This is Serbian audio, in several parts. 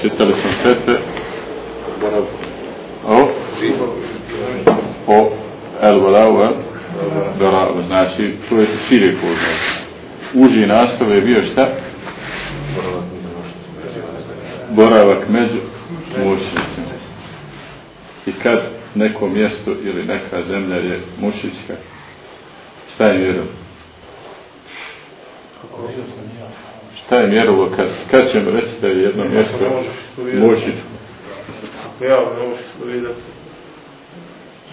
Čitali smo fetve o o El Vodau Dorau, znači to je širi poznat. Uži naslov je bio šta? Boravak među mušnicima. I kad neko mjesto ili neka zemlja je mušićka, šta je mjerom? Šta je mjerovo kad, kad ćemo reći da je jedno mjesto mušićko? Ja, ne možeš.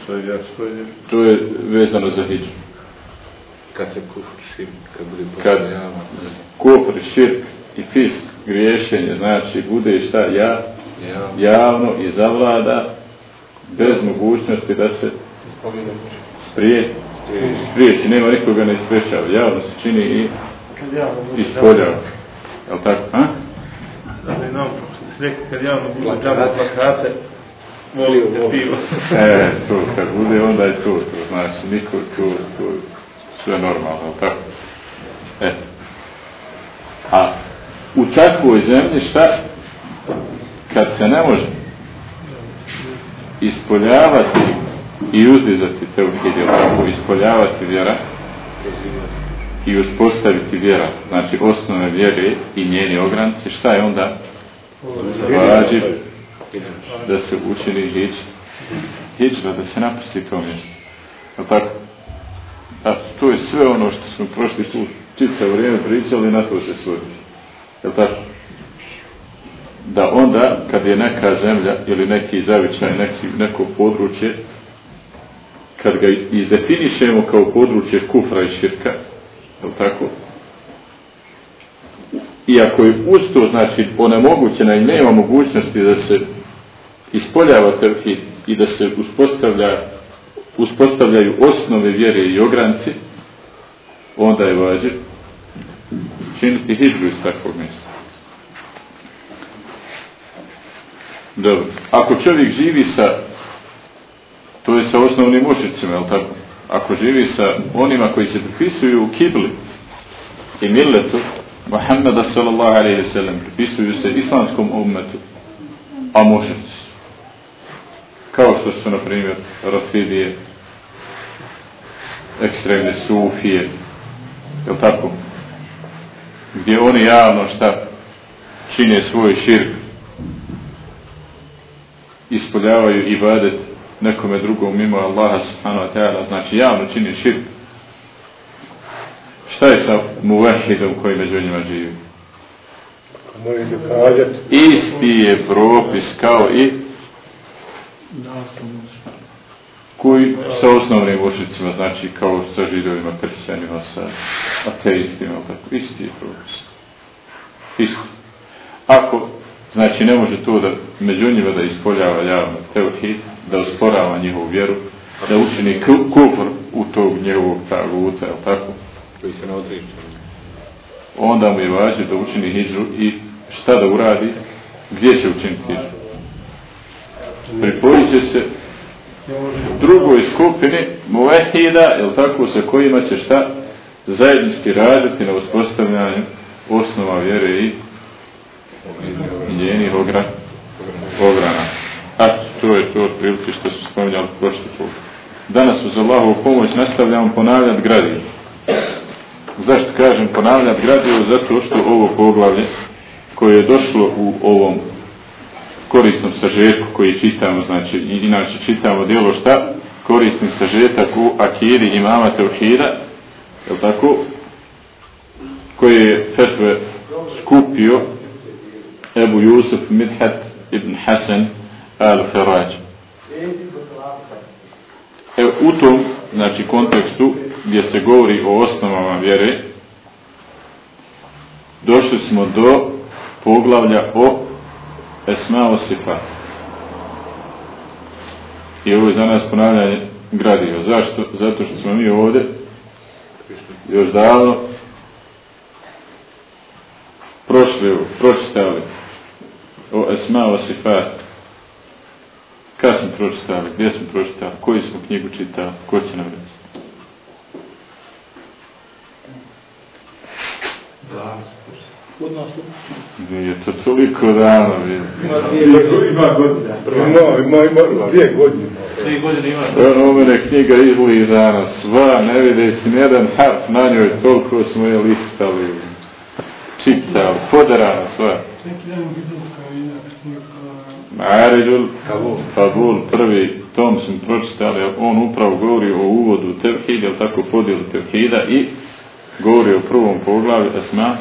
Sve ja svoje. To je vezano za hijđu. Kad se kufr širk, kad bude Kad postavljamo. kufr, širk i fisk, griješenje, znači bude šta ja, Ja, javno i zavlada bez mogućnosti da se sprije, spriječi, nema nikoga ne isprečava, javno se čini i ispoljava. Jel tako, a? Da ne znam, kako se slijeka, kad javno bude džaba plakate, volio pivo. E, to kad bude, onda je to, to znači, niko, to, to, sve normalno, jel tako? E. A u takvoj zemlji šta? Kad se ne može ispoljavati i uzdizati te uhidje, tako, ispoljavati vjera i uspostaviti vjera, znači osnove vjere i njeni ogranci, šta je onda? Vađi da se učini hiđ. Hiđra, da se napusti to mjesto. Jel tako? A to je sve ono što smo prošli put čitavo vrijeme pričali, na to se svodi. Jel tako? Da onda, kad je neka zemlja ili neki zavičaj, neki, neko područje, kad ga izdefinišemo kao područje kufra i širka, tako? Iako je usto, znači, onemogućena i nema mogućnosti da se ispoljava tevhid i da se uspostavlja, uspostavljaju osnove vjere i ogranci, onda je vađer činiti hijđu iz takvog mjesta. Dobro. Ako čovjek živi sa, to je sa osnovnim mušicima, je tako? Ako živi sa onima koji se pripisuju u kibli i milletu, Muhammeda sallallahu alaihi wa sallam, pripisuju se islamskom ummetu, a mušici su. Kao što su, na primjer, Rafidije, ekstremne sufije, je li tako? Gdje oni javno šta čine svoj širk, ispoljavaju ibadet nekome drugom mimo Allaha subhanahu wa ta'ala, znači javno čine širk. Šta je sa muvahidom koji među njima živi? Isti je propis kao i koji sa osnovnim mušicima, znači kao sa židovima, kršćanima, sa ateistima, tako, isti je propis. Isti. Ako, znači ne može to da među njima da ispoljava javno teuhid, da usporava njihovu vjeru, da učini ku- kufr u tog njegovog taguta, jel tako? Koji se ne odriču. Onda mu je važno da učini hijđu i šta da uradi, gdje će učiniti hijđu? Pripojit će se drugoj skupini muvehida, jel tako, sa kojima će šta zajednički raditi na uspostavljanju osnova vjere i njenih ogra, ograna. To je to otprilike što su spominjali prošli put. Danas uz Allahovu pomoć nastavljamo ponavljati gradivo. Zašto kažem ponavljati gradivo? Zato što ovo poglavlje koje je došlo u ovom korisnom sažetku koji čitamo, znači inače čitamo djelo šta? Korisni sažetak u Akiri imama Teuhida, je tako? Koji je fetve skupio Ebu Jusuf Midhat ibn Hasan al-Faraj. Evo, u tom, znači, kontekstu gdje se govori o osnovama vjere, došli smo do poglavlja o Esma o Sifat. I ovo je za nas ponavljanje gradiva. Zašto? Zato što smo mi ovdje još davno prošli, pročitali o Esma o Sifat. Kad smo pročitali? Gdje smo pročitali? Koju smo knjigu čitali? Ko će nam reći? Odnosno, Nije to toliko dano bilo. ima dvije Ima godina. Ima, ima, ima, dvije godine. tri godine ima. Ono mene knjiga izlizana, sva, ne vide si nijedan harf na njoj, toliko smo je listali, čitali, podarana sva. Neki dan Ma'aridul Kabul. Prvi tom sam pročitali, on upravo govori o uvodu tevhid, jel tako podijelu tevhida i govori o prvom poglavlju Asma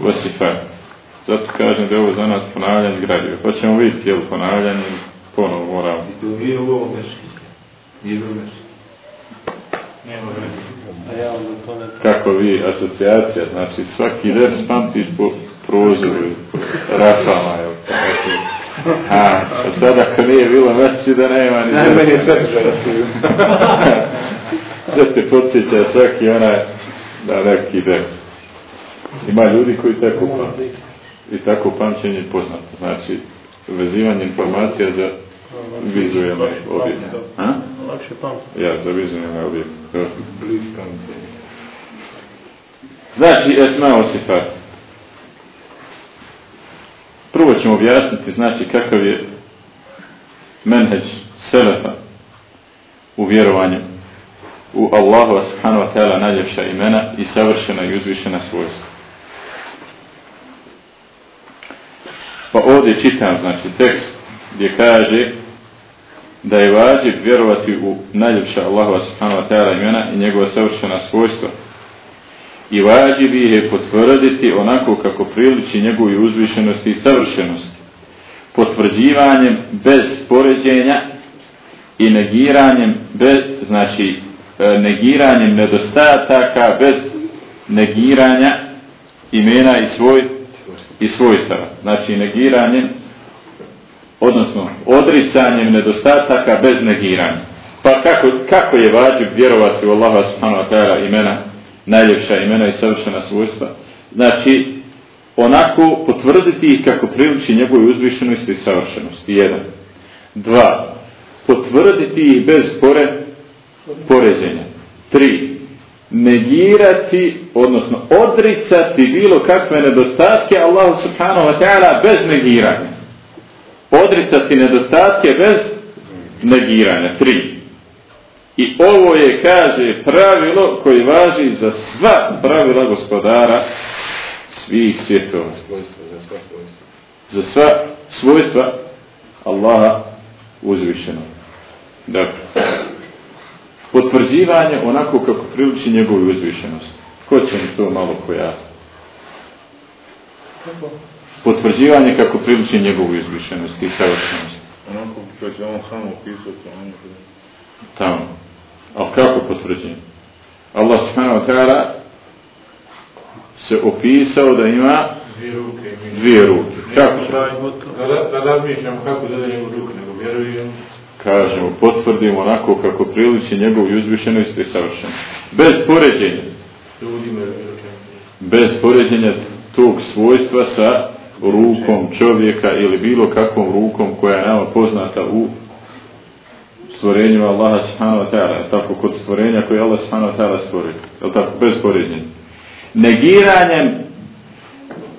Vasifa. Zato kažem da je ovo za nas ponavljanje gradiva. Pa ćemo vidjeti, jel ponavljanje, ponovo moramo. I to nije u ovom meški. Nije meški. Kako vi, asocijacija, znači svaki vers pamtiš po prozoru, rafama, jel? Tako. A, a sada ako nije bilo mjeseči da nema ni Najmanje versa. sadržaja. Sve te podsjeća svaki onaj na neki ders. Ima ljudi koji tako pamte. I tako pamćenje je poznato. Znači, vezivanje informacija za vizualne objekte. A? Lakše pamti. Ja, za vizualne objekte. Bliz pamćenja. Znači, esma osifat. Prvo ćemo objasniti, znači, kakav je menheđ selefa u vjerovanju u Allahu subhanahu wa ta'ala najljepša imena i savršena i uzvišena svojstva. Pa ovdje čitam, znači, tekst gdje kaže da je vađib vjerovati u najljepša Allahu subhanahu wa ta'ala imena i njegova savršena svojstva i vađib ih je potvrditi onako kako priliči njegovoj uzvišenosti i savršenosti. Potvrđivanjem bez poređenja i negiranjem bez, znači e, negiranjem nedostataka bez negiranja imena i svoj i svojstava. Znači negiranjem odnosno odricanjem nedostataka bez negiranja. Pa kako, kako je vađib vjerovati u Allaha subhanahu wa ta'ala imena najljepša imena i savršena svojstva. Znači, onako potvrditi ih kako priliči njegovoj uzvišenosti i savršenosti. Jedan. Dva. Potvrditi ih bez pore, poređenja. Tri. Negirati, odnosno odricati bilo kakve nedostatke Allah subhanahu wa ta'ala bez negiranja. Odricati nedostatke bez negiranja. Tri. I ovo je, kaže, pravilo koji važi za sva pravila gospodara svih svjetova. Za sva svojstva. Allaha uzvišeno. Dakle, potvrđivanje onako kako priliči njegovu uzvišenost. Ko će mi to malo pojasniti? Potvrđivanje kako priliči njegovu uzvišenost i savršenost. Onako što će on samo opisati, on tamo. A kako potvrđenje? Allah subhanahu wa ta'ala se opisao da ima Dvije ruke. dvije ruke. Kako će? Da, da, da razmišljamo kako da da njegu ruke, nego vjerujem. Kažemo, potvrdimo onako kako priliči njegovu uzvišenost i savršenost. Bez poređenja. Bez poređenja tog svojstva sa rukom čovjeka ili bilo kakvom rukom koja je nama poznata u stvorenjima Allaha subhanahu wa ta'ala, tako kod stvorenja koje je Allah subhanahu wa ta'ala stvorio, je tako, bez porednjenja. Negiranjem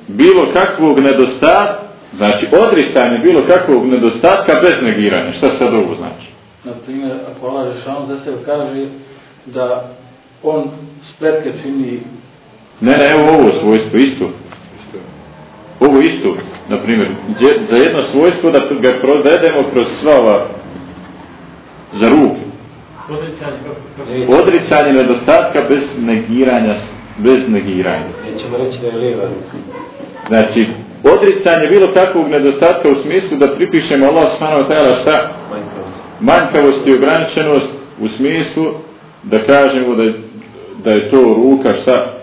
bilo kakvog nedostatka, znači odricanje bilo kakvog nedostatka bez negiranja. Šta sad ovo znači? Na primjer, ako Allah Žešanu za sebe kaže da on spletke čini Ne, ne, evo ovo svojstvo, isto. Ovo isto, na primjer, za jedno svojstvo da ga provedemo kroz sva ova za ruke. odricanje nedostatka bez negiranja, bez negiranja. Nećemo reći da je lijeva ruka. Znači, odricanje bilo kakvog nedostatka u smislu da pripišemo Allah subhanahu ta'ala šta? Manjkavost. Manjkavost i ograničenost u smislu da kažemo da, je- da je to ruka šta?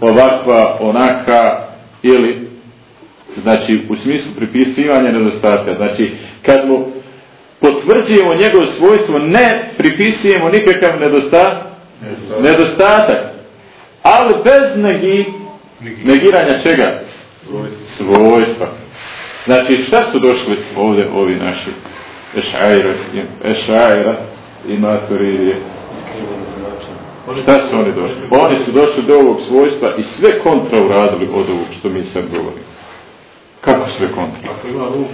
Ovakva, onaka ili znači u smislu pripisivanja nedostatka. Znači, kad mu potvrđujemo njegovo svojstvo, ne pripisujemo nikakav nedostatak, nedostatak, ali bez negi, negiranja čega? Svojstva. Znači, šta su došli ovdje ovi naši ešajra, ešajra i tumačenje. Šta su oni došli? Oni su došli do ovog svojstva i sve kontra uradili od ovog što mi sad govorimo. Kako sve kontra? Ako ima ruku.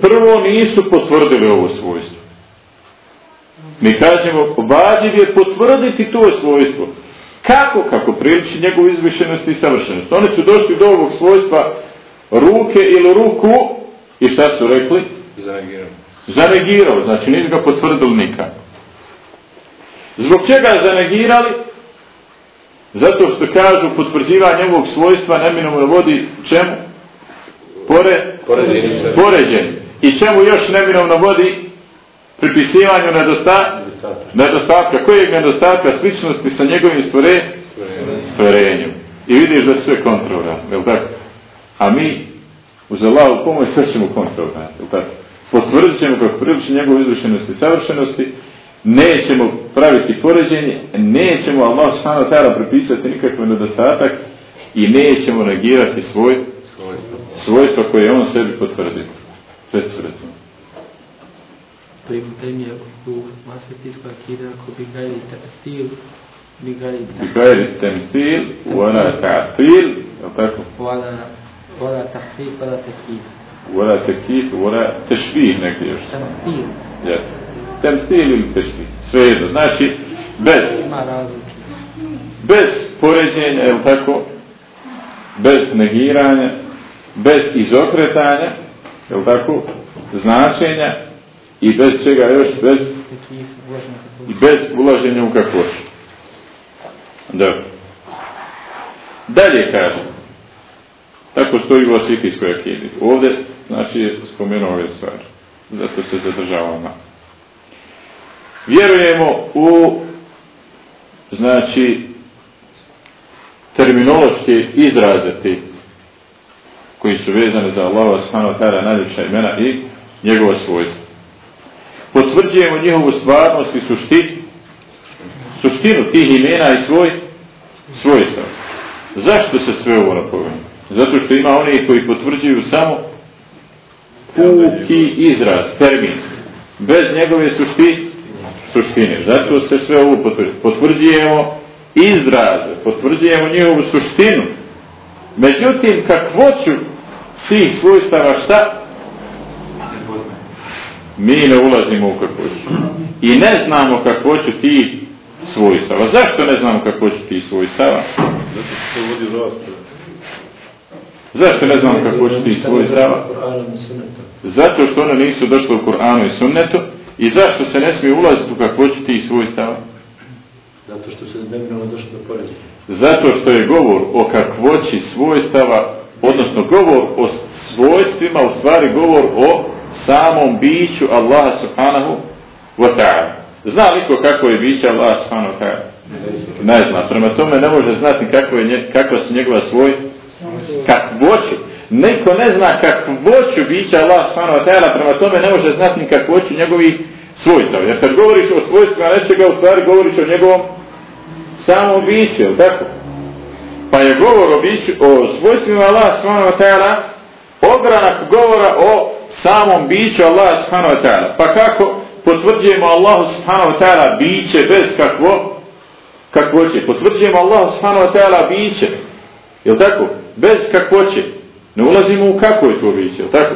Prvo nisu potvrdili ovo svojstvo. Mi kažemo, vađiv je potvrditi to svojstvo. Kako? Kako priliči njegovu izvišenost i savršenost. Oni su došli do ovog svojstva ruke ili ruku i šta su rekli? Zareagiram. Zanegirao, znači nisu ga potvrdili nikako. Zbog čega zanegirali? Zato što kažu potvrđivanje ovog svojstva neminovno vodi čemu? Pore, Poređenje poređenje. I čemu još neminovno vodi? Pripisivanju nedosta, nedostatka. Kojeg nedostatka? Sličnosti sa njegovim stvore, stvorenjem. I vidiš da sve kontrola, je li tako? A mi uz Allahu pomoć sve ćemo kontrola, je li tako? Potvrdit ćemo kako priliči njegovu izvršenosti i savršenosti, nećemo praviti poređenje, nećemo Allah ta'ala pripisati nikakav nedostatak i nećemo negirati svoj svojstva koje je on sebi potvrdio pred sretom. Primjer u masatijskoj akide, ako bi gajili stil, bi gajili Bigajri temsil, wala ta'atil, je tako? Wala, wala tahrif, wala tekif. Wala tekif, wala tešvih negdje još. Temsil. Yes. Temsil ili tešvih, svejedno. Znači, bez... Ima različite. Bez poređenja, je tako? Bez negiranja, bez izokretanja, je tako? Značenja i bez čega još, bez i bez ulaženja u kakvoću. Dobro. Dalje kaže, tako stoji u Osikijskoj akidi. Ovdje, znači, je spomenuo ove stvari. Zato se zadržavamo. Vjerujemo u, znači, terminološke izraze ti koji su vezani za Allaha subhanahu wa ta'ala najljepša imena i njegova svojstva. Potvrđujemo njihovu stvarnost i suštinu, suštinu tih imena i svoj svojstva. Zašto se sve ovo napominje? Zato što ima oni koji potvrđuju samo puki izraz, termin, bez njegove sušti, suštine. Zato se sve ovo potvrđuje. Potvrđujemo izraze, potvrđujemo njihovu suštinu. Međutim, kakvoću tih svojstava šta? Mi ne ulazimo u kakvoću. I ne znamo kakvoću tih svojstava. Zašto ne znamo kakvoću tih svojstava? Zato što se vodi rasprava. Zašto ne znamo kakvoću tih svojstava? Zato što one nisu došle u Kur'anu i sunnetu i zašto se ne smije ulaziti u kakvoću tih svojstava? Zato što se neminovno došlo do. Zato što je govor o kakvoći svojstava, odnosno govor o svojstvima, u stvari govor o samom biću Allaha subhanahu wa ta'ala. Zna liko kako je biće Allaha subhanahu wa ta'ala? Ne zna. Prema tome ne može znati kako je kakva su njegova svoj kakvoću. Neko ne zna kakvoću bića Allah subhanahu wa ta'ala, prema tome ne može znati ni kakvoću njegovih svojstava. Jer kad govoriš o svojstvima nečega, u stvari govoriš o njegovom samom biću, je li tako? Pa je govor o, biću, o svojstvima Allah subhanahu wa ogranak govora o samom biću Allah subhanahu wa. Pa kako potvrđujemo Allahu subhanahu wa ta'ala biće bez kakvo kakvoće. Potvrđujemo Allahu subhanahu wa ta'ala biće. Je li tako? Bez kakvoće. Ne ulazimo u kako je to biće, je li tako?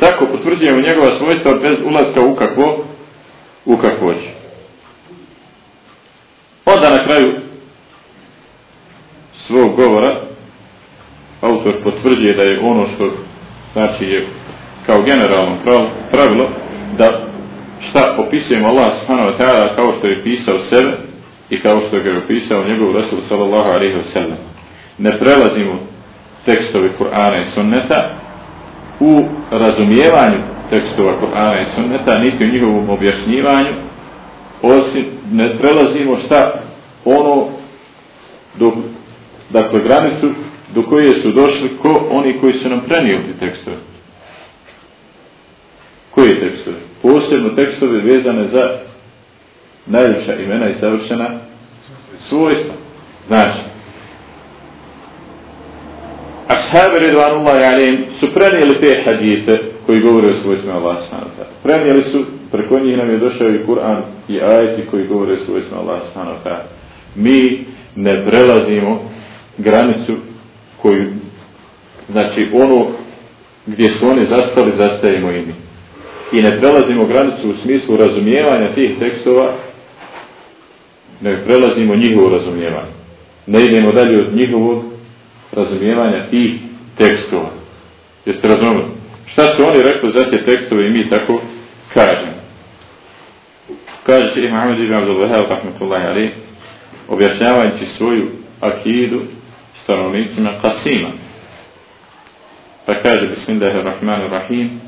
Tako potvrđujemo njegova svojstva bez ulaska u kakvo u kakvoće. Onda na kraju svog govora autor potvrđuje da je ono što znači je kao generalno prav- pravilo da šta opisujemo Allah subhanahu wa ta'ala kao što je pisao sebe i kao što ga je opisao njegov Rasul sallallahu alaihi wa sallam. Ne prelazimo tekstove Kur'ana i sunneta u razumijevanju tekstova Kur'ana i sunneta niti u njihovom objašnjivanju osim ne prelazimo šta ono do, dakle granicu do koje su došli ko oni koji su nam prenijeli te tekstove koji tekstove posebno tekstove vezane za najljepša imena i savršena svojstva znači Ashabi Ridvanullahi alayhim su prenijeli te hadite koji govore o svojstvima Allah ta'ala. Prenijeli su, preko njih nam je došao i Kur'an i ajeti koji govore o svojstvima Allah ta'ala. mi ne prelazimo granicu koju, znači ono gdje su oni zastali, zastajemo i mi. I ne prelazimo granicu u smislu razumijevanja tih tekstova, ne prelazimo njihovo razumijevanje. Ne idemo dalje od njihovog razumijevanja tih tekstova. Jeste razumeli? Šta su oni rekli za te tekstove i mi tako kažemo? Kaže se Muhammed ibn Abdul Wahab, rahmatullahi alaih, objašnjavajući svoju akidu stanovnicima Qasima. Pa kaže, bismillahirrahmanirrahim,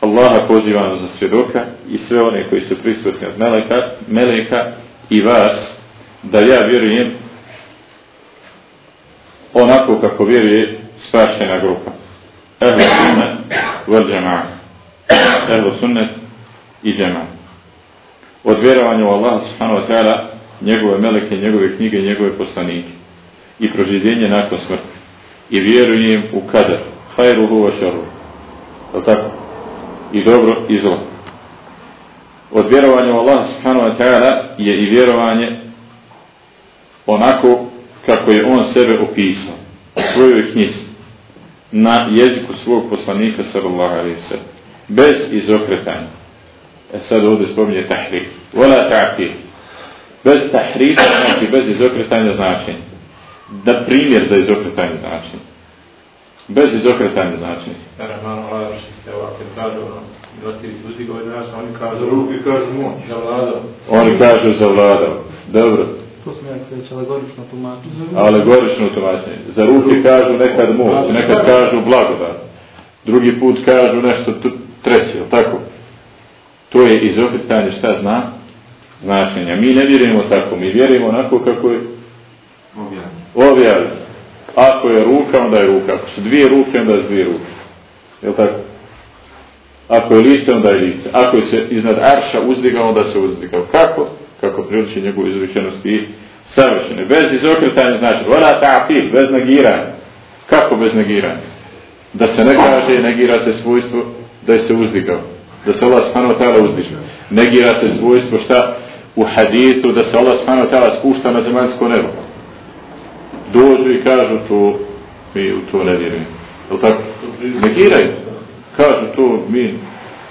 Allaha pozivamo za svjedoka i sve one koji su prisutni od meleka, meleka i vas, da ja vjerujem onako kako vjeruje spašena grupa. Ehlu sunnet vel džema'a. Ehlu sunnet i džema'a. Od vjerovanja u Allaha subhanahu wa ta'ala, njegove meleke, njegove knjige, njegove poslanike i proživljenje nakon smrti. I vjerujem u kader. Hajruhu wa šaru. tako? I dobro i zlo. Od vjerovanja u Allaha subhanahu wa ta'ala je i vjerovanje onako kako je on sebe opisao u svojoj knjizi na jeziku svog poslanika sallallahu alaihi sallam bez izokretanja e sad ovdje spominje tahrif vola ta'atir bez tahrifa znači bez izokretanja značenja da primjer za izokretanje značenja bez izokretanja značenja Rahman Allah što ste ovakve kažu milativi su uzdigovi nas oni kažu Ruki kažu moć. za vladom oni kažu za vladom dobro To smo ja već alegorično tumačili. alegorično tumačenje. Za ruke kažu nekad moć, nekad kažu blagodat. Drugi put kažu nešto treće, tako? To je izokretanje šta zna? Značenja. Mi ne vjerujemo tako, mi vjerujemo onako kako je objavljeno. Ako je ruka, onda je ruka. Ako su dvije ruke, onda je dvije ruke. Jel tako? Ako je lice, onda je lice. Ako je se iznad arša uzdigao, onda se uzdigao. Kako? kako priliči njegovu izrečenost i savršene. Bez izokretanja znači, voda ta'pil, bez negiranja. Kako bez negiranja? Da se ne kaže, negira se svojstvo da je se uzdigao. Da se Allah subhanahu ta'ala uzdiže. Negira se svojstvo šta u haditu da se Allah subhanahu ta'ala spušta na zemaljsko nebo. Dođu i kažu to, mi u to ne vjerujemo. Je tako? Negiraju. Kažu to, mi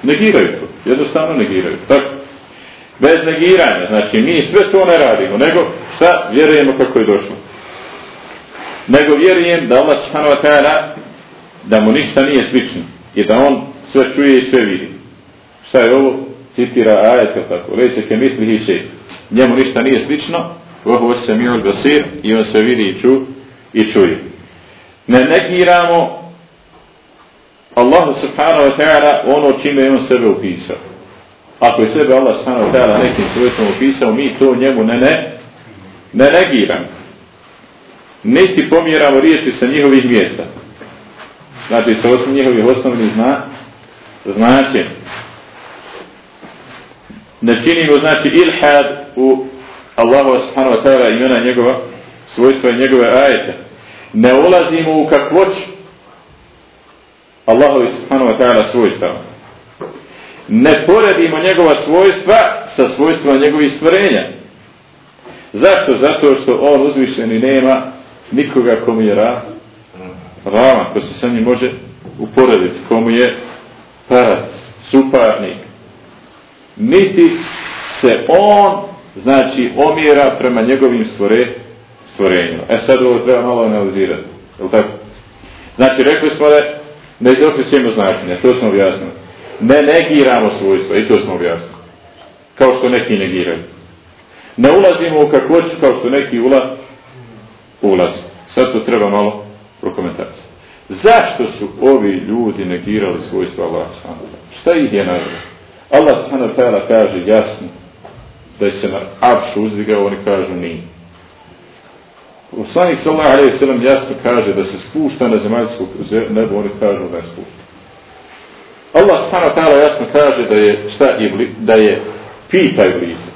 negiraju to. Jednostavno negiraju. Tako? bez negiranja. Znači, mi sve to ne radimo, nego šta? Vjerujemo kako je došlo. Nego vjerujem da Allah subhanahu wa ta'ala da mu ništa nije slično i da on sve čuje i sve vidi. Šta je ovo? Citira ajet, tako. Lej se ke mitli hiše. Njemu ništa nije slično, se mi basir i on se vidi i, ču, i čuje. Ne negiramo Allah subhanahu wa ta'ala ono čime je on sebe upisao. Ako je sebe Allah subhanahu wa ta'ala nekim svojstvom opisao, mi to njemu ne ne, ne negiramo. Niti pomjeramo riječi sa njihovih mjesta. Znači, sa osnov njihovih osnovnih zna, značenja. Ne činimo, znači, ilhad u Allahu subhanahu wa ta'ala imena njegova, svojstva i njegove ajete. Ne ulazimo u kakvoć Allahu subhanahu wa ta'ala svojstava ne poredimo njegova svojstva sa svojstvima njegovih stvorenja. Zašto? Zato što on uzvišen i nema nikoga komu je ra, rama, ko se sa njim može uporediti, komu je parac, suparnik. Niti se on, znači, omjera prema njegovim stvore, stvorenjima. E sad ovo treba malo analizirati. Je tako? Znači, rekli smo da ne izokrećemo značenja, to smo objasnili ne negiramo svojstva, i to smo objasnili. Kao što neki negiraju. Ne ulazimo u kakvoću kao što neki ula, ulazi. Sad to treba malo prokomentacija. Zašto su ovi ljudi negirali svojstva Allah. Šta ih je naravno? Allah s.a. kaže jasno da je se na apšu uzdigao, oni kažu nije. Poslanik sallallahu alejhi ve sellem jasno kaže da se spušta na zemaljsko nebo, oni kažu da je spušta. Allah subhanahu ta'ala jasno kaže da je šta ibli, da je pita iblisa.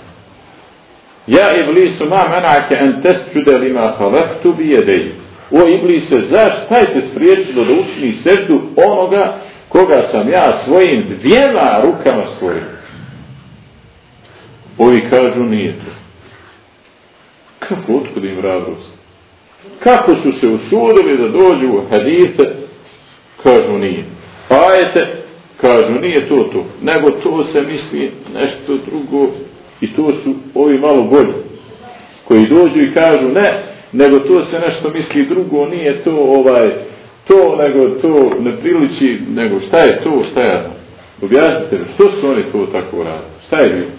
Ja iblisu ma manake en tesjude lima halaktu bi jedej. O iblise, zašto te spriječilo da učini seždu onoga koga sam ja svojim dvijema rukama stvorio? Ovi kažu nije to. Kako, otkud im hrabrost? Kako su se usudili da dođu u hadise? Kažu nije. Ajete, kažu nije to to, nego to se misli nešto drugo i to su ovi malo bolji koji dođu i kažu ne, nego to se nešto misli drugo, nije to ovaj, to, nego to ne priliči, nego šta je to, šta ja znam. Objasnite mi, što su oni to tako radili? Šta je bilo?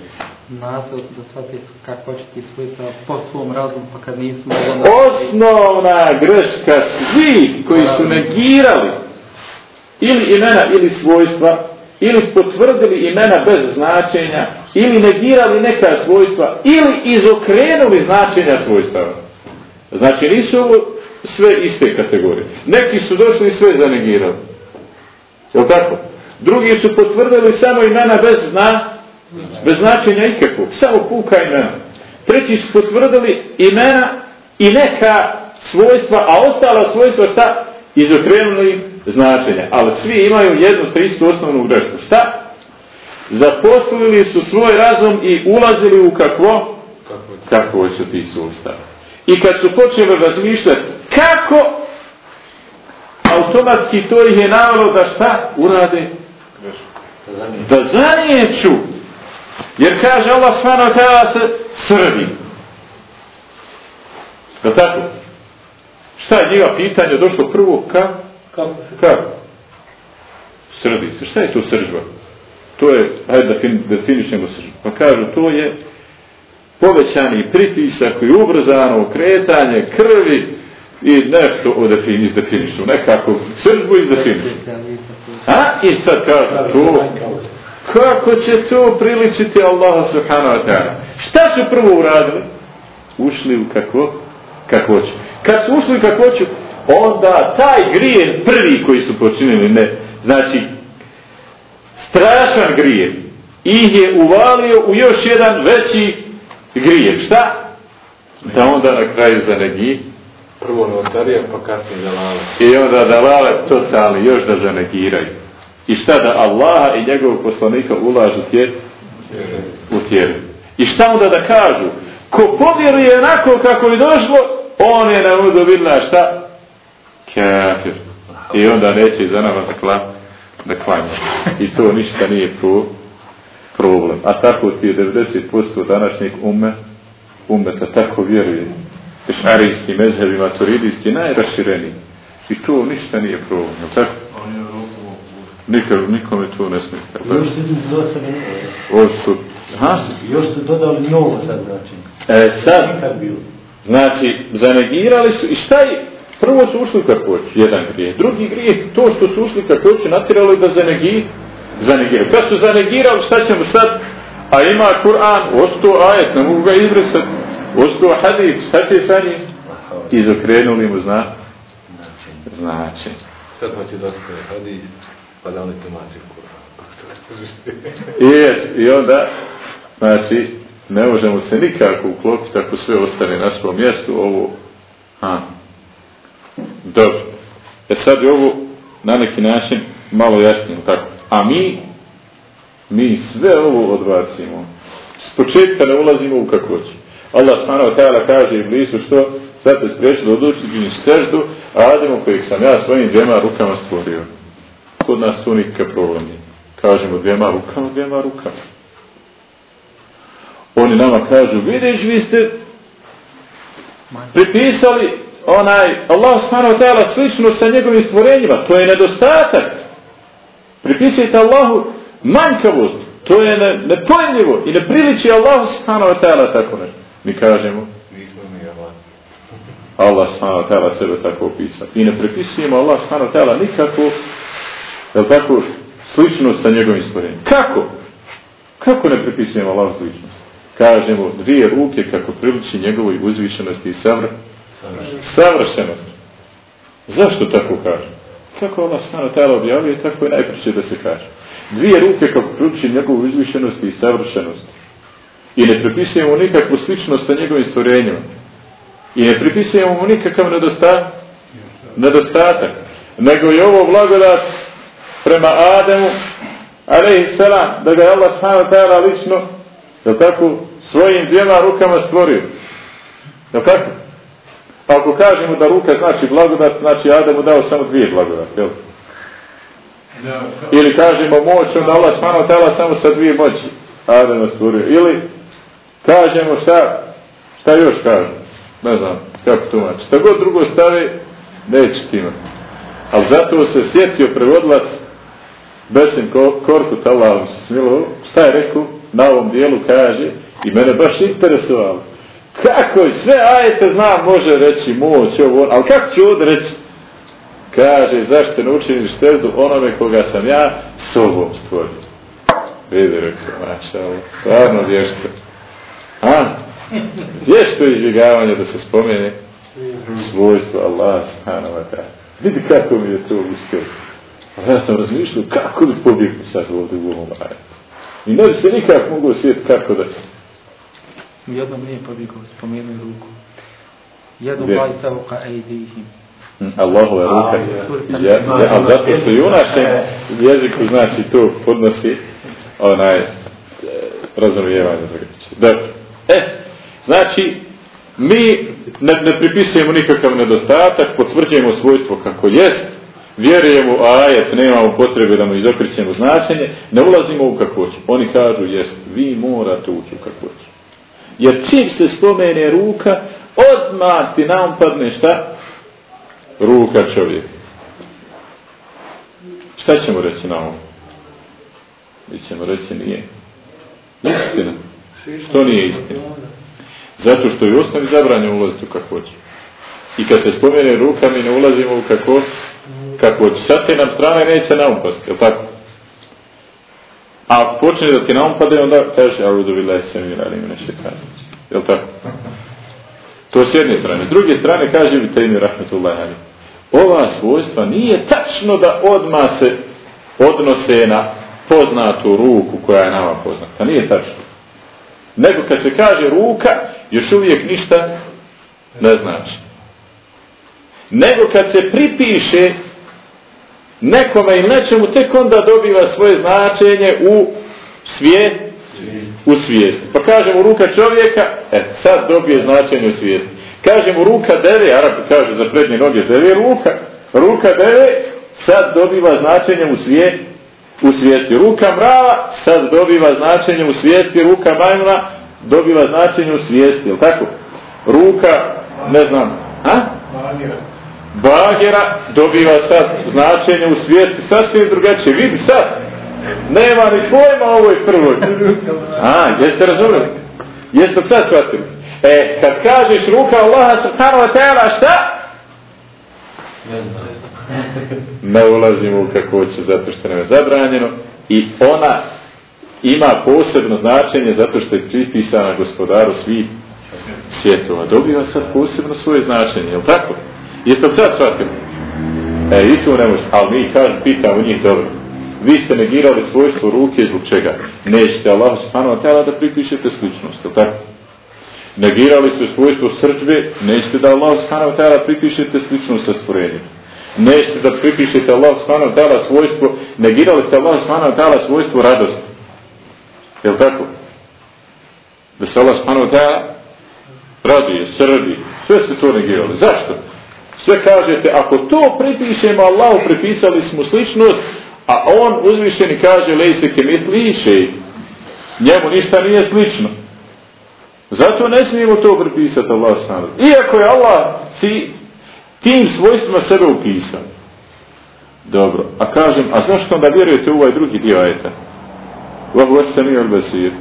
Nasao da shvati kako će ti svojstva po svom razumu, pa kad nismo... Onda... Osnovna greška svih koji su negirali ili imena ili svojstva, ili potvrdili imena bez značenja, ili negirali neka svojstva, ili izokrenuli značenja svojstava. Znači nisu ovo sve iste kategorije. Neki su došli i sve zanegirali. Je tako? Drugi su potvrdili samo imena bez zna, bez značenja ikakvog. Samo puka imena. Treći su potvrdili imena i neka svojstva, a ostala svojstva šta? Izokrenuli im značenja. Ali svi imaju jednu te istu osnovnu grešku. Šta? Zaposlili su svoj razum i ulazili u kakvo? Kako su ti sustav. I kad su počeli razmišljati kako automatski to ih je navalo da šta urade? Da zanijeću. Jer kaže Allah svano tada se srdi. Da tako? Šta je njega pitanje došlo prvo? Ka? Kako? Kako? Srdi se. Šta je to sržba? To je, hajde da fin, definišemo sržbu. Pa kažu, to je povećani pritisak i ubrzano kretanje krvi i nešto odefini, izdefinišu. Nekako sržbu izdefinišu. A? I sad kažu, to, kako će to priličiti Allah subhanahu wa ta'ala? Šta su prvo uradili? Ušli u kakvo? Kakvoću. Kad su ušli u kakvoću, onda taj grijen prvi koji su počinili, ne, znači, strašan grijen, ih je uvalio u još jedan veći grijen. Šta? Da onda na kraju zanegi. Prvo notarija, pa kasnije dalale. I onda dalale totalni još da zanegiraju. I šta da Allaha i njegovog poslanika ulažu tje? u tjeru. I šta onda da kažu? Ko povjeruje onako kako je došlo, on je na udu šta? Kafir. I onda neće za nama da, da klanja. I to ništa nije pro, problem. A tako ti je 90% današnjeg ume, umeta tako vjeruje. Šarijski mezhebi, maturidijski, najrašireniji. I to ništa nije problem. Tako? Nikad, nikome to ne smeta. Još ste do sada Ovo su, ha? Još ste dodali novo sad znači. E sad, znači, zanegirali su, i šta je, prvo su ušli kako jedan grije. Drugi grije, to što su ušli kako hoće, natiralo je da zanegi, zanegiraju. Kad su zanegirali, šta ćemo sad? A ima Kur'an, ostao ajet, ne mogu ga izbrisati, ostao hadith, šta će sa njim? Izokrenuli mu zna, znači. Sad hoće dosta hadis, pa da oni tumače Kur'an. I, I onda, znači, ne možemo se nikako uklopiti ako sve ostane na svom mjestu, ovo, a, dobro. E sad je ovo na neki način malo jasnije, tako. A mi, mi sve ovo odbacimo. S početka ne ulazimo u kakvoću. Allah subhanahu ta'ala kaže Iblisu što sad te spriječilo od učinjeni seždu, a Ademu kojeg sam ja svojim dvijema rukama stvorio. Kod nas to nikakav problem nije. Kažemo dvijema rukama, dvijema rukama. Oni nama kažu, vidiš, vi ste pripisali onaj Allah subhanahu ta'ala slično sa njegovim stvorenjima. To je nedostatak. Pripisajte Allahu manjkavost. To je ne, nepojemljivo i ne priliči Allahu subhanahu ta'ala tako ne. Mi kažemo, Allah. Subhanahu ta'ala sebe tako opisao. I ne prepisujemo Allah subhanahu ta'ala nikako, je tako, sličnost sa njegovim stvorenjem. Kako? Kako ne prepisujemo Allah sličnost? Kažemo dvije ruke kako priliči njegovoj uzvišenosti i savr savršenosti. Zašto tako kaže? Kako Allah subhanahu wa ta'ala objavio, tako je najpriče da se kaže. Dvije ruke kako priliči njegovu uzvišenosti i savršenosti. I ne prepisujemo nikakvu sličnost sa njegovim stvorenjima. I ne pripisujemo mu nikakav nedostatak, nedostatak. Nego je ovo blagodat prema Ademu, alaihi salam, da ga je Allah subhanahu ta'ala lično, da tako, svojim dvijema rukama stvorio. Jel tako? Ako kažemo da ruka znači blagodat, znači Adam mu dao samo dvije blagodati, jel? Ili kažemo moć, onda Allah smano tela samo sa dvije moći. Adam nas stvorio. Ili kažemo šta, šta još kažemo? Ne znam, kako tumači. Šta god drugo stave, neće ti imati. Ali zato se sjetio prevodilac Besim Korkut, Allah se smilo, šta je rekao? Na ovom dijelu kaže, i mene baš interesovalo. Kako je, sve ajete znam, može reći moć, ovo, ali kako ću ovdje reći? Kaže, zašto ne učiniš sredu onome koga sam ja sobom stvorio? Vidi, rekao, maša, stvarno vješto. A? Vješto izbjegavanje da se spomene svojstvo Allah subhanahu wa ta'ala. Vidi kako mi je to uspio. A ja sam razmišljao kako bi pobjegli sad ovdje u ovom ajetu. I ne bi se nikak mogu osjetiti kako da će. Jednom nije pobjegao, spomenuo ruku. Jednom Gdje? vaj fauka ejdihim. Allahova ruka. Ja, ja, ali zato što i u našem jeziku znači to podnosi onaj e, razumijevanje drugačije. Dobro. E, znači, mi ne, ne pripisujemo nikakav nedostatak, potvrđujemo svojstvo kako jest, vjerujemo u ajet, nemamo potrebe da mu izokrićemo značenje, ne ulazimo u kakvoću. Oni kažu, jest, vi morate ući u kakvoću. Jer čim se spomene ruka, odmah ti nam padne šta? Ruka čovjeka. Šta ćemo reći na ovom? Mi ćemo reći nije. Istina. Što nije istina? Zato što je u osnovi zabranjeno ulaziti u kakvoću. I kad se spomene ruka, mi ne ulazimo u kakvoću. Sad te nam strane neće naumpasti, je li tako? A ako počne da ti naumpade, onda kaže, a udu billahi samira ali mene šetan. Je li tako? To s jedne strane. S druge strane, kaže bi Tejmi Rahmetullahi Ali. Ova svojstva nije tačno da odma se odnose na poznatu ruku koja je nama poznata. Nije tačno. Nego kad se kaže ruka, još uvijek ništa ne znači. Nego kad se pripiše nekome ili nečemu, tek onda dobiva svoje značenje u svijet, u svijesti. Pa kažemo ruka čovjeka, e, sad dobije značenje u svijesti. Kažemo ruka deve, Arabi kaže za prednje noge deve, ruka, ruka deve, sad dobiva značenje u svijesti, u svijesti. Ruka mrava, sad dobiva značenje u svijesti, ruka majmuna, dobiva značenje u svijesti, je tako? Ruka, ne znam, a? Bagera dobiva sad značenje u svijesti, sasvim drugačije. Vidi sad, nema ni pojma ovoj prvoj. A, jeste razumeli? Jeste sad shvatili? E, kad kažeš ruka Allaha subhanahu wa ta'ala, šta? Ne znam. Ne ulazimo u kakvoću zato što nam je zabranjeno i ona ima posebno značenje zato što je pripisana gospodaru svih svjetova. Dobiva sad posebno svoje značenje, je li tako? Jeste sad shvatili? E, i tu ne može, ali mi kažem, pitamo njih dobro. Vi ste negirali svojstvo ruke zbog čega? Nećete Allah subhanahu wa ta'ala da pripišete sličnost, je tako? Negirali ste svojstvo srđbe, nećete da Allah subhanahu wa ta'ala pripišete sličnost sa stvorenjem. Nećete da pripišete Allah subhanahu wa ta'ala svojstvo, negirali ste Allah subhanahu wa ta'ala svojstvo radosti. Je tako? Da se Allah subhanahu wa ta'ala raduje, srdi, sve ste to negirali. Zašto? Sve kažete, ako to pripišemo Allahu, pripisali smo sličnost, a on uzvišeni kaže, lej se kemit liše, njemu ništa nije slično. Zato ne smijemo to pripisati Allah subhanahu Iako je Allah si, tim svojstvima sebe upisao. Dobro, a kažem, a zašto onda vjerujete u ovaj drugi dio ajeta? Vahu vasami al basir.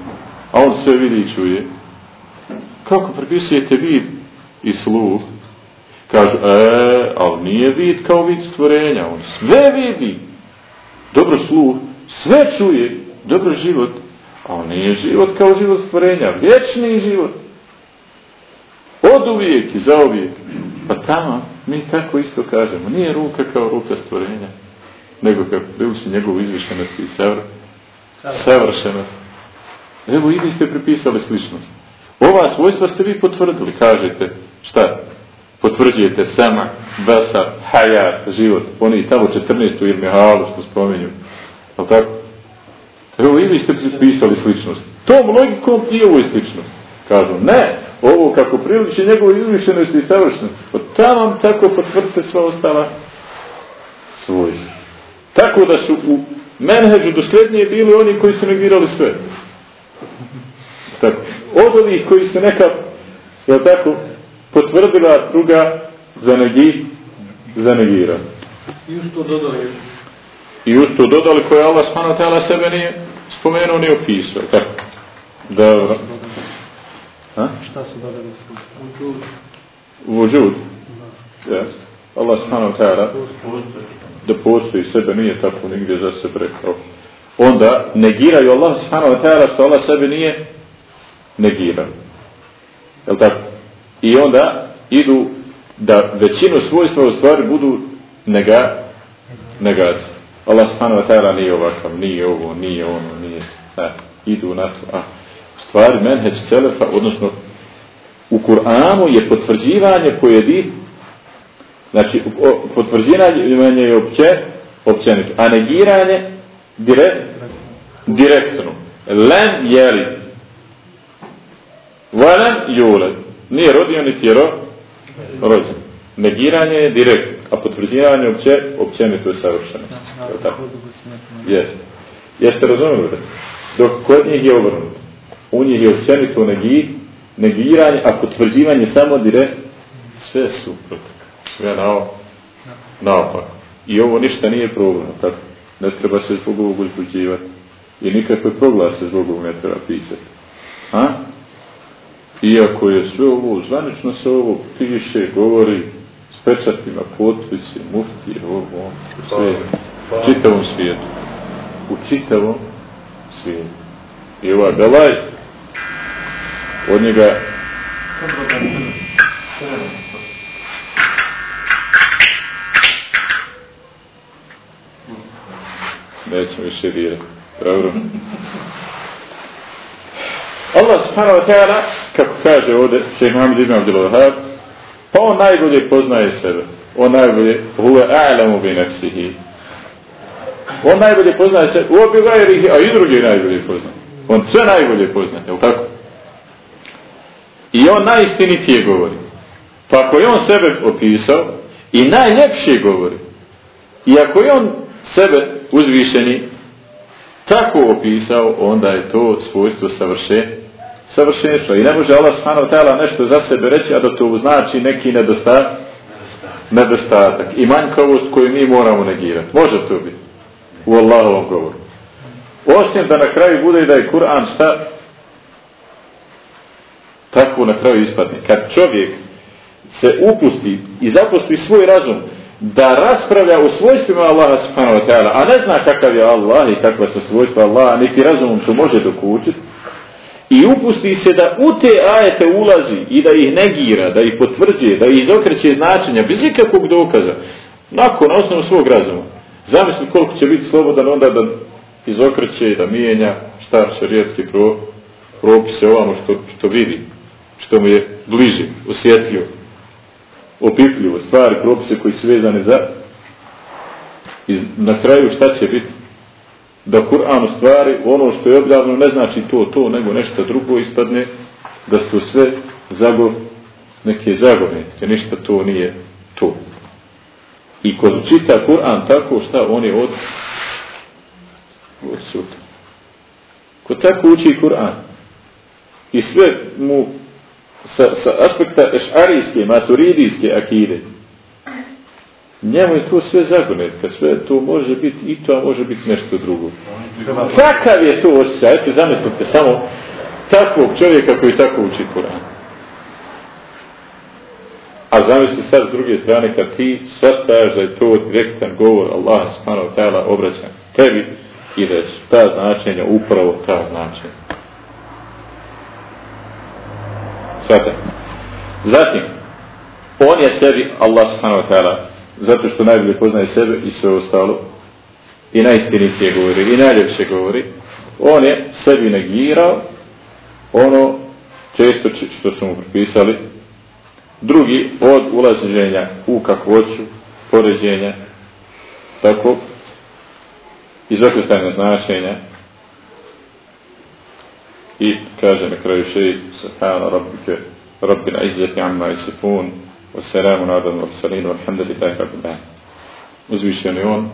A on sve vidi i čuje. Kako pripisujete vid i sluh? Kažu, e, ali nije vid kao vid stvorenja. On sve vidi. Dobro sluh, sve čuje. Dobro život. A on nije život kao život stvorenja. Vječni život. Od uvijek i za uvijek. Pa tamo mi tako isto kažemo. Nije ruka kao ruka stvorenja. Nego kako preuši njegovu izvišenost i savr, savršenost. Evo i vi ste pripisali sličnost. Ova svojstva ste vi potvrdili. Kažete, šta? Potvrđujete sama, basar, hayat, život. Oni tamo 14. ili mehalu što spomenju. Ali tako? Evo i ste pripisali sličnost. Tom logikom i ovo je sličnost. Kažu, ne, ovo kako priliči njegovoj izmišljenosti i savršenosti. Pa tamo tako potvrdite sva ostala svojstva. Tako da su u menheđu dosljednije bili oni koji su negirali sve. Tako, od ovih koji su neka, je tako, potvrdila druga za negi, za negira. I uz to dodali I uz to dodali koje Allah ta'ala sebe nije spomenuo, nije opisao. Tako. Dobro. Ha? Šta su dodali u Vujud. Yes. Allah subhanahu ta'ala da postoji sebe nije tako nigdje za sebe rekao. Onda negiraju Allah subhanahu ta'ala što Allah sebe nije negirao. Jel tako? I onda idu da većinu svojstva u stvari budu nega, negacije. Allah subhanahu wa ta'ala nije ovakav, nije ovo, nije ono, nije. Da, idu na to. A, u stvari menheđ selefa, odnosno u Kur'anu je potvrđivanje pojedi znači potvrđivanje je opće općenito, a negiranje direkt, direktno len jeli valen jule nije rodio niti je ro, rođen negiranje je direkt a potvrđivanje opće općenito je savršeno je tako? jeste jeste razumili dok kod njih je obrnuto u njih je općenito negiranje negiranje, a potvrđivanje samo dire sve suprotno. Sve nao, naopak. I ovo ništa nije problem, tako? Ne treba se zbog ovog uzbuđivati. I nikakve proglase zbog ovog ne treba pisati. A? Iako je sve ovo, zvanično se ovo piše, govori, s pečatima, potpisi, mufti, ovo, sve, u čitavom svijetu. U čitavom svijetu. I ova belaj, od njega nećemo više dirati dobro Allah subhanahu wa ta'ala kako kaže ovdje šehr Muhammed ibn Abdul Wahab pa on najbolje poznaje sebe. On najbolje huve a'lamu bi nefsihi on najbolje poznaje sebe u obi gajrihi a i drugi najbolje poznaje on sve najbolje poznaje je li tako? I on najistinitije govori. Pa ako je on sebe opisao i najljepše govori, i ako je on sebe uzvišeni tako opisao, onda je to svojstvo savrše, savršenstva. I ne može Allah subhanahu ta'ala nešto za sebe reći, a da to znači neki nedostatak, nedostatak i manjkavost koju mi moramo negirati. Može to biti u Allahovom govoru. Osim da na kraju bude da je Kur'an šta tako na kraju ispadne. Kad čovjek se upusti i zapusti svoj razum da raspravlja o svojstvima Allaha subhanahu wa ta'ala, a ne zna kakav je Allah i kakva su svojstva Allaha, niti razumom to može dokučiti, i upusti se da u te ajete ulazi i da ih negira, da ih potvrđuje, da ih izokreće značenja, bez ikakvog dokaza, nakon, na osnovu svog razuma. Zamisli koliko će biti slobodan onda da izokreće da mijenja šta šarijetski pro, propise ovamo što, što vidi što mu je bliže, osjetljivo, opipljivo, stvari, propise koji su vezane za i na kraju šta će biti? Da Kur'an u stvari, ono što je objavljeno ne znači to, to, nego nešto drugo ispadne, da su sve zagov, neke zagovnetke, ništa to nije to. I kod čita Kur'an tako šta on je od od sutra. Ko tako uči Kur'an i sve mu sa, sa aspekta ešarijske, maturidijske akide, njemu je to sve zagonetka, sve to može biti i to, a može biti nešto drugo. Kakav je to osjećaj? Eto, zamislite samo takvog čovjeka koji tako uči Kur'an. A zamisli sad s druge strane kad ti shvataš da je to direktan govor Allah subhanahu ta'ala obraćan tebi i da je ta značenja upravo ta značenja. Svata. Zatim, on je sebi, Allah subhanahu ta'ala, zato što najbolje poznaje sebe i sve ostalo, i najistinitije govori, i najljepše govori, on je sebi negirao ono često što su mu pripisali, drugi od ulaženja u kakvoću, poređenja, tako, izokretanja značenja, I kaže na kraju šeji, subhana rabbike, rabbina izzati amma isifun, wa salamu nadal mursalin, walhamdulillahi rabbil alamin. Uzvišen je on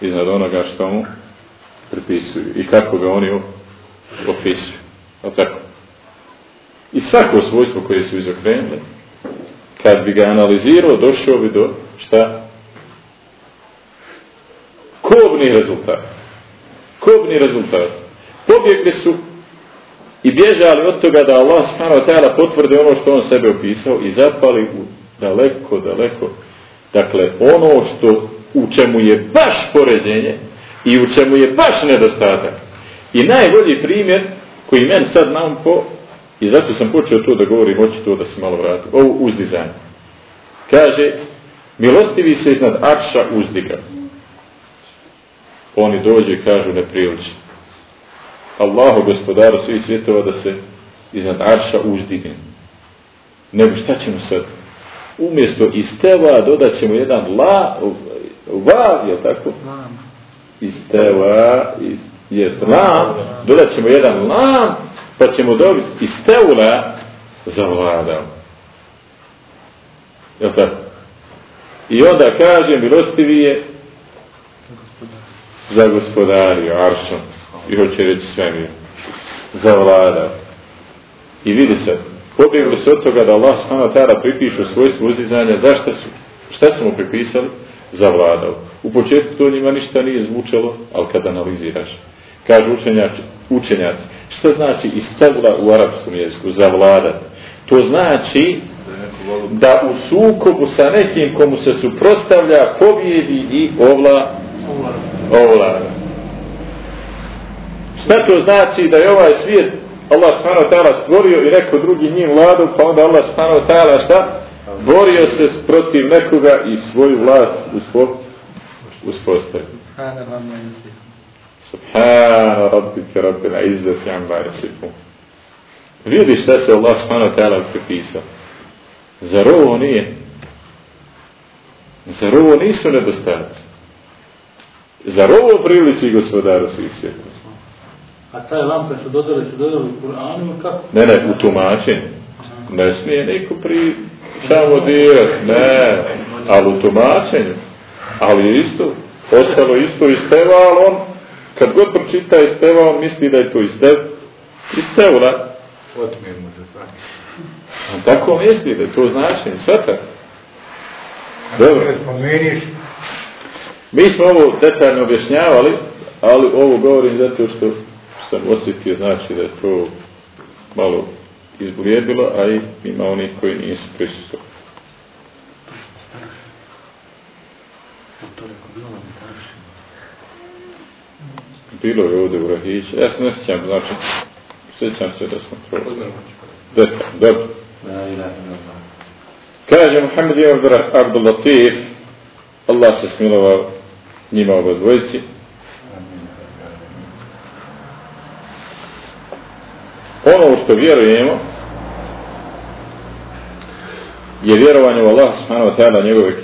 iznad onoga što mu pripisuju i kako ga oni opisuju. A tako. I svako svojstvo koje su izokrenuli, kad bi ga analizirao, došao bi do šta? Kobni rezultat. Kobni rezultat. Pobjegli su i bježali od toga da Allah subhanahu wa ta'ala potvrde ono što on sebe opisao i zapali u daleko, daleko dakle ono što u čemu je baš poređenje i u čemu je baš nedostatak. I najbolji primjer koji men sad nam po i zato sam počeo to da govorim, hoću to da se malo vratim, ovo uzdizanje. Kaže, milostivi se iznad Arša uzdiga. Oni dođe i kažu neprilično. Allahu gospodaru svih svjetova da se iznad Arša uzdigne. Nego šta ćemo sad? Umjesto isteva dodat ćemo jedan la, va, je tako? Isteva, is, jest lam, dodat ćemo jedan lam, pa ćemo dobiti isteula zavladao. Je tako? I onda kaže, milostivi je za gospodario, aršom, i hoće reći svemir, zavladao. I vidi se, pobjegli se od toga da Allah tada pripišu svojstvo uzizanja, zašto su, šta su mu pripisali? Zavladao. U početku to njima ništa nije zvučalo, ali kad analiziraš, kažu učenjaci, učenjaci što znači istavla u arapskom jeziku, zavladat? To znači da u sukobu sa nekim komu se suprostavlja pobjedi i ovla ovlada. Šta to znači da je ovaj svijet Allah subhanahu ta'ala stvorio i neko drugi njim vladu, pa onda Allah subhanahu ta'ala šta? Borio se protiv nekoga i svoju vlast uspo, uspostavio. Subhana rabbike rabbil izzati amma yasifun. Vidi šta se Allah subhanahu ta'ala prepisao. Zar ovo nije? Zar ovo nisu nedostaci? Zar ovo priliči gospodaru svih svijeta? A taj lampe su dodali, su dodali u Kur'anu, kako? Ne, ne, u tumačenju. Ne smije niko pri samo dirat, ne, ali u tumačenju. Ali isto, ostalo isto iz teva, ali on kad god pročita iz teva, on misli da je to iz teva. Iz teva. Otmijemo se svaki. On tako misli da je to značenje, sve tako. Dobro. Mi smo ovo detaljno objašnjavali, ali ovo govorim zato što sam osjetio, znači da je to malo izblijedilo, a i ima onih koji nisu prisutili. Bilo je ovdje u Rahiću. Ja se ne sjećam, znači, sjećam se da smo to... Detaljno, dobro. Kaže Muhammed je Abdul Latif, Allah se smilovao njima oba dvojici. Ono u što vjerujemo je vjerovanje u Allah subhanahu wa ta'ala njegove e,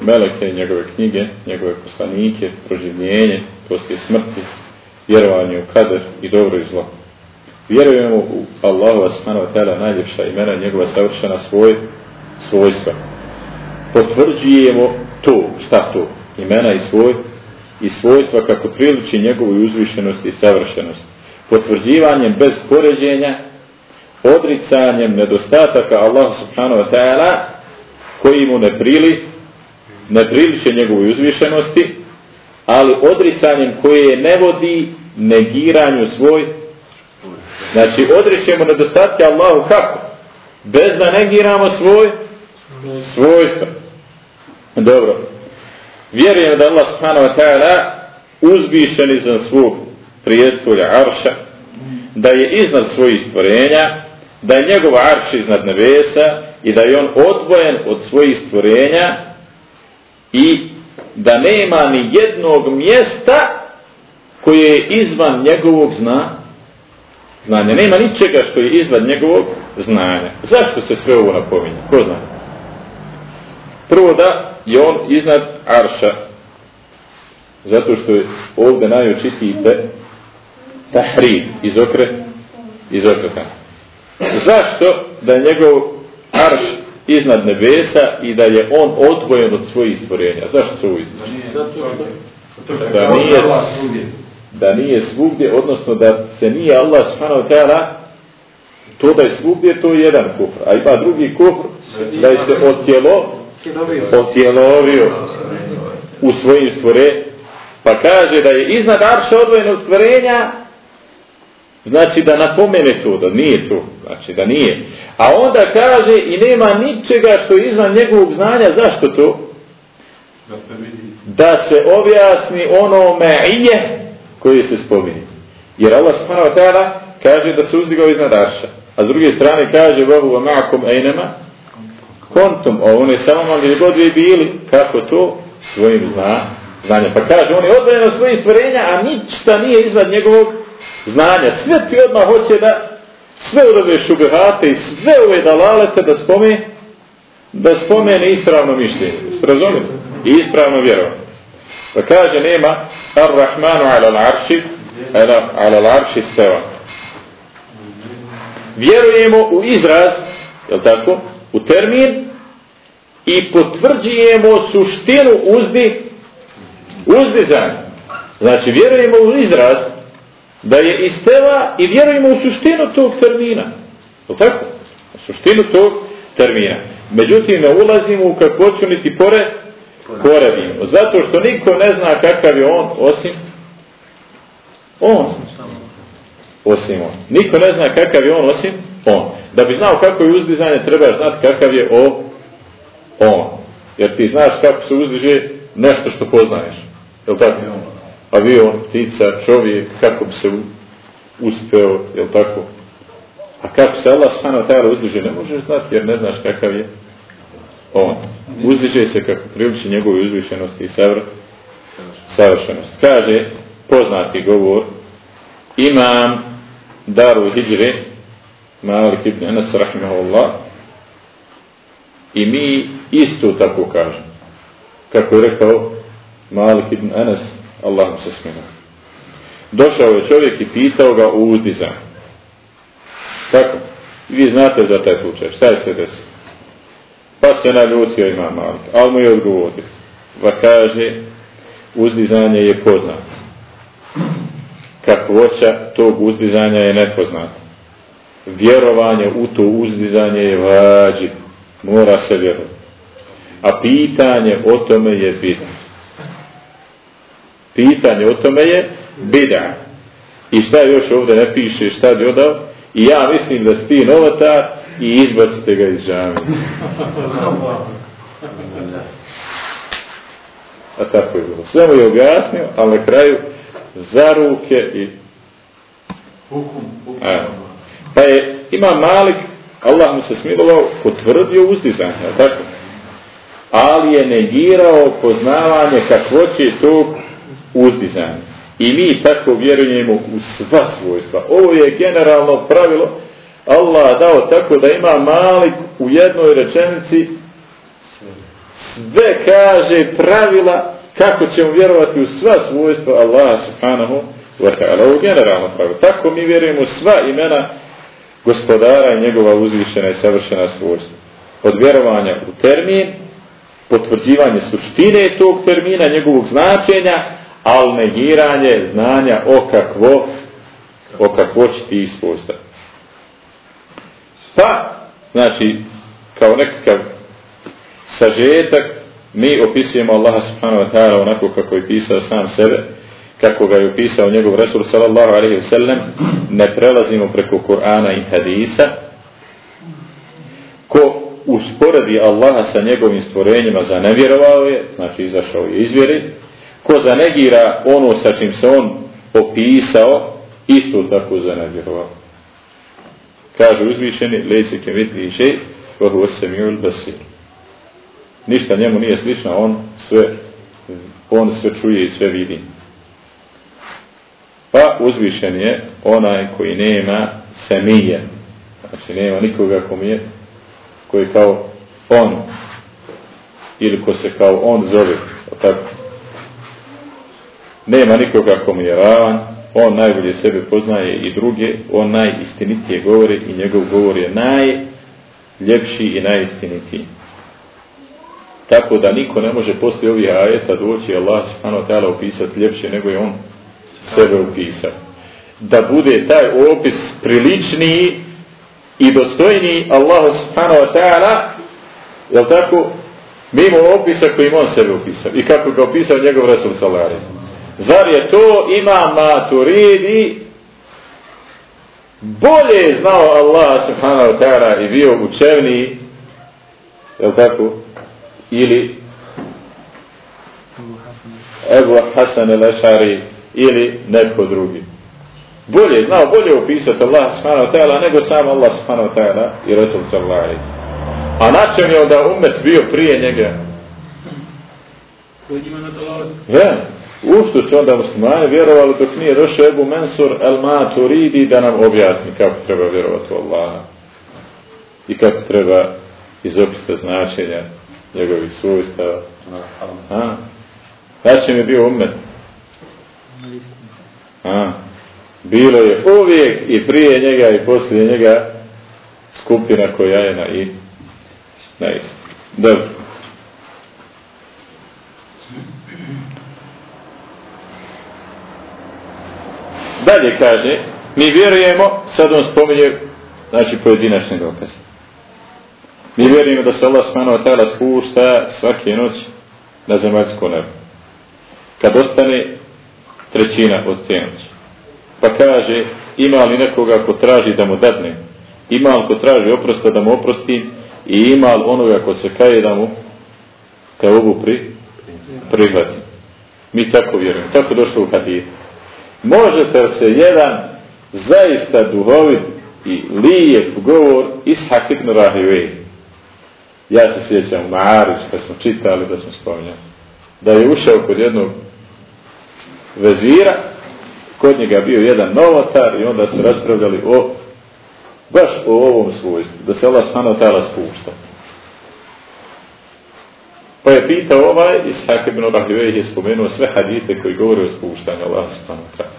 meleke, njegove knjige, njegove poslanike, proživljenje, poslije smrti, vjerovanje u kader i dobro i zlo. Vjerujemo u Allahu subhanahu wa ta'ala najljepša imena, njegova savršena svoj, svojstva. Potvrđujemo to, šta to? Imena i svoj i svojstva kako priliči njegovu uzvišenosti i savršenosti. Potvrđivanjem bez poređenja, odricanjem nedostataka Allah subhanahu wa ta'ala koji mu ne prili, ne priliče njegovoj uzvišenosti, ali odricanjem koje ne vodi negiranju svoj znači odričemo nedostatke Allahu kako? bez da negiramo svoj svojstvo dobro vjerujem da Allah subhanahu wa ta'ala uzvišen iznad svog prijestolja arša da je iznad svojih stvorenja da je njegov arš iznad nebesa i da je on odvojen od svojih stvorenja i da nema ni jednog mjesta koje je izvan njegovog zna, znanja. Nema ničega što je izvan njegovog znanja. Zašto se sve ovo napominje? Ko zna? Prvo da je on iznad Arša. Zato što je ovdje najočitiji te tahrid, izokre, izokretan. Zašto da je njegov arš iznad nebesa i da je on odvojen od svojih stvorenja? Zašto to uistinu? Da nije, da nije svugdje, odnosno da se nije Allah subhanahu ta'ala to da je svugdje, to je jedan kufr. A ima drugi kufr, da je se otjelo, otjelovio u svojim stvore, pa kaže da je iznad arša odvojeno od stvorenja, znači da napomene to, da nije to, znači da nije. A onda kaže i nema ničega što je izvan njegovog znanja, zašto to? Da se objasni ono me'ije koje se spominje. Jer Allah subhanahu wa ta'ala kaže da se uzdigao iznad arša. A s druge strane kaže Bogu wa ma'akum ejnema kontum, a on je samo vam gdje god vi bili, kako to? Svojim zna, znanjem. Pa kaže, on je odvojen od svojih stvorenja, a ništa nije izvan njegovog znanja. Sve ti odmah hoće da sve ove šubehate i sve ove dalalete da spome da spomene ispravno mišljenje. Razumite? I ispravno vjerovanje. Pa kaže, nema ar-Rahmanu ala l'arši ala, ala l'arši seva. Vjerujemo u izraz, je tako? U termin i potvrđujemo suštinu uzdi uzdizanja. Znači, vjerujemo u izraz da je isteva i vjerujemo u suštinu tog termina. Je tako? U suštinu tog termina. Međutim, ne ulazimo u kakvoću niti pore, poredimo. Zato što niko ne zna kakav je on, osim on. Osim on. Niko ne zna kakav je on, osim on. Da bi znao kako je uzdizanje, treba znati kakav je o, on. Jer ti znaš kako se uzdiže nešto što poznaješ. Je li tako? Avion, ptica, čovjek, kako bi se uspeo, je li tako? A kako se Allah stano tajala uzdiže, ne možeš znati jer ne znaš kakav je on. Uzdiže se kako priliči njegove uzvišenosti i savr, savršenosti. Kaže, poznati govor, imam daru hijre, Malik ibn Anas, rahimahullah, i mi isto tako kažemo. Kako je rekao Malik ibn Anas, Allah mu se smina. Došao je čovjek i pitao ga u uzdizanju. Kako? Vi znate za taj slučaj. Šta je se desilo? Pa se naljutio ima Malik. Ali mu je odgovorio. Va kaže, uzdizanje je poznato. Kakvoća tog uzdizanja je nepoznata. Vjerovanje u to uzdizanje je vađi. Mora se vjerovati. A pitanje o tome je bida. Pitanje o tome je bida. I šta još ovdje ne piše, šta bi odao? I ja mislim da si ti novatar i izbacite ga iz džami. A tako je bilo. Sve mu je objasnio, ali na kraju za ruke i... A, pa je, ima Malik, Allah mu se smilovao, potvrdio uzdizanje, tako? Ali je negirao poznavanje kakvoće tog uzdizanja. I mi tako vjerujemo u sva svojstva. Ovo je generalno pravilo Allah dao tako da ima malik u jednoj rečenici sve kaže pravila kako ćemo vjerovati u sva svojstva Allaha subhanahu wa ta'ala. Ovo generalno pravilo. Tako mi vjerujemo sva imena gospodara i njegova uzvišena i savršena svojstva. Od vjerovanja u termin, potvrđivanje suštine tog termina, njegovog značenja, ali negiranje znanja o kakvo o kakvo će ti svojstva. Pa, znači, kao nekakav sažetak, mi opisujemo Allaha subhanahu wa ta'ala onako kako je pisao sam sebe, kako ga je opisao njegov Resul sallallahu alaihi wa sallam, ne prelazimo preko Kur'ana i Hadisa, ko usporedi Allaha sa njegovim stvorenjima zanevjerovao je, znači izašao je izvjeri, ko zanegira ono sa čim se on opisao, isto tako zanevjerovao. Kaže uzvišeni, lejse ke vitli i šej, vahu osemiul basir. Ništa njemu nije slično, on sve, on sve čuje i sve vidi. Pa uzvišen je onaj koji nema semije. Znači nema nikoga kom je, koji kao on, ili ko se kao on zove, tako nema nikoga kom je ravan, on najbolje sebe poznaje i druge, on najistinitije govori i njegov govor je najljepši i najistinitiji. Tako da niko ne može poslije ovih ajeta doći Allah subhanahu wa ta'ala opisati ljepše nego je on sebe upisao. Da bude taj opis priličniji i dostojniji Allah subhanahu wa ta'ala, jel tako, mimo opisa koji on sebe upisao i kako ga opisao njegov Resul Salaris. Zar je to ima maturidi? Bolje znao Allah subhanahu wa ta'ala i bio učevniji, jel tako, ili Ebu Hasan el-Ešari ili neko drugi. Bolje znao, bolje upisati Allah subhanahu wa ta'ala nego sam Allah subhanahu wa ta'ala i Resul sallallahu alaihi A na čem je onda umet bio prije njega? Ja, u što su onda muslimani vjerovali dok nije došao Ebu Mensur el Maturidi da nam objasni kako treba vjerovati u Allaha i kako treba izopšte značenja njegovih svojstava. A? Znači mi je bio umet. A? Bilo je uvijek i prije njega i poslije njega skupina koja je na i na isti. Dobro. Dalje kaže, mi vjerujemo, sad on spominje, znači pojedinačne dokaze. Mi vjerujemo da se Allah wa ta'ala spušta svake noć na zemaljsko nebo. Kad ostane trećina od te noći. Pa kaže, ima li nekoga ko traži da mu dadne? Ima li ko traži oprosta da mu oprosti? I ima li onoga ko se kaje da mu te ovu pri, prihvati? Mi tako vjerujemo. Tako došlo u hadith. Možete se jedan zaista duhovit i lijep govor Ishak ibn Rahivej Ja se sjećam u Maarić, kad smo čitali, da smo spominjali, da je ušao kod jednog vezira, kod njega bio jedan novotar i onda su raspravljali o baš o ovom svojstvu, da se Allah smano tala spušta. Pa je pitao ovaj, Ishak ibn Rahivej je spomenuo sve hadite koji govore o spuštanju Allah smano tala.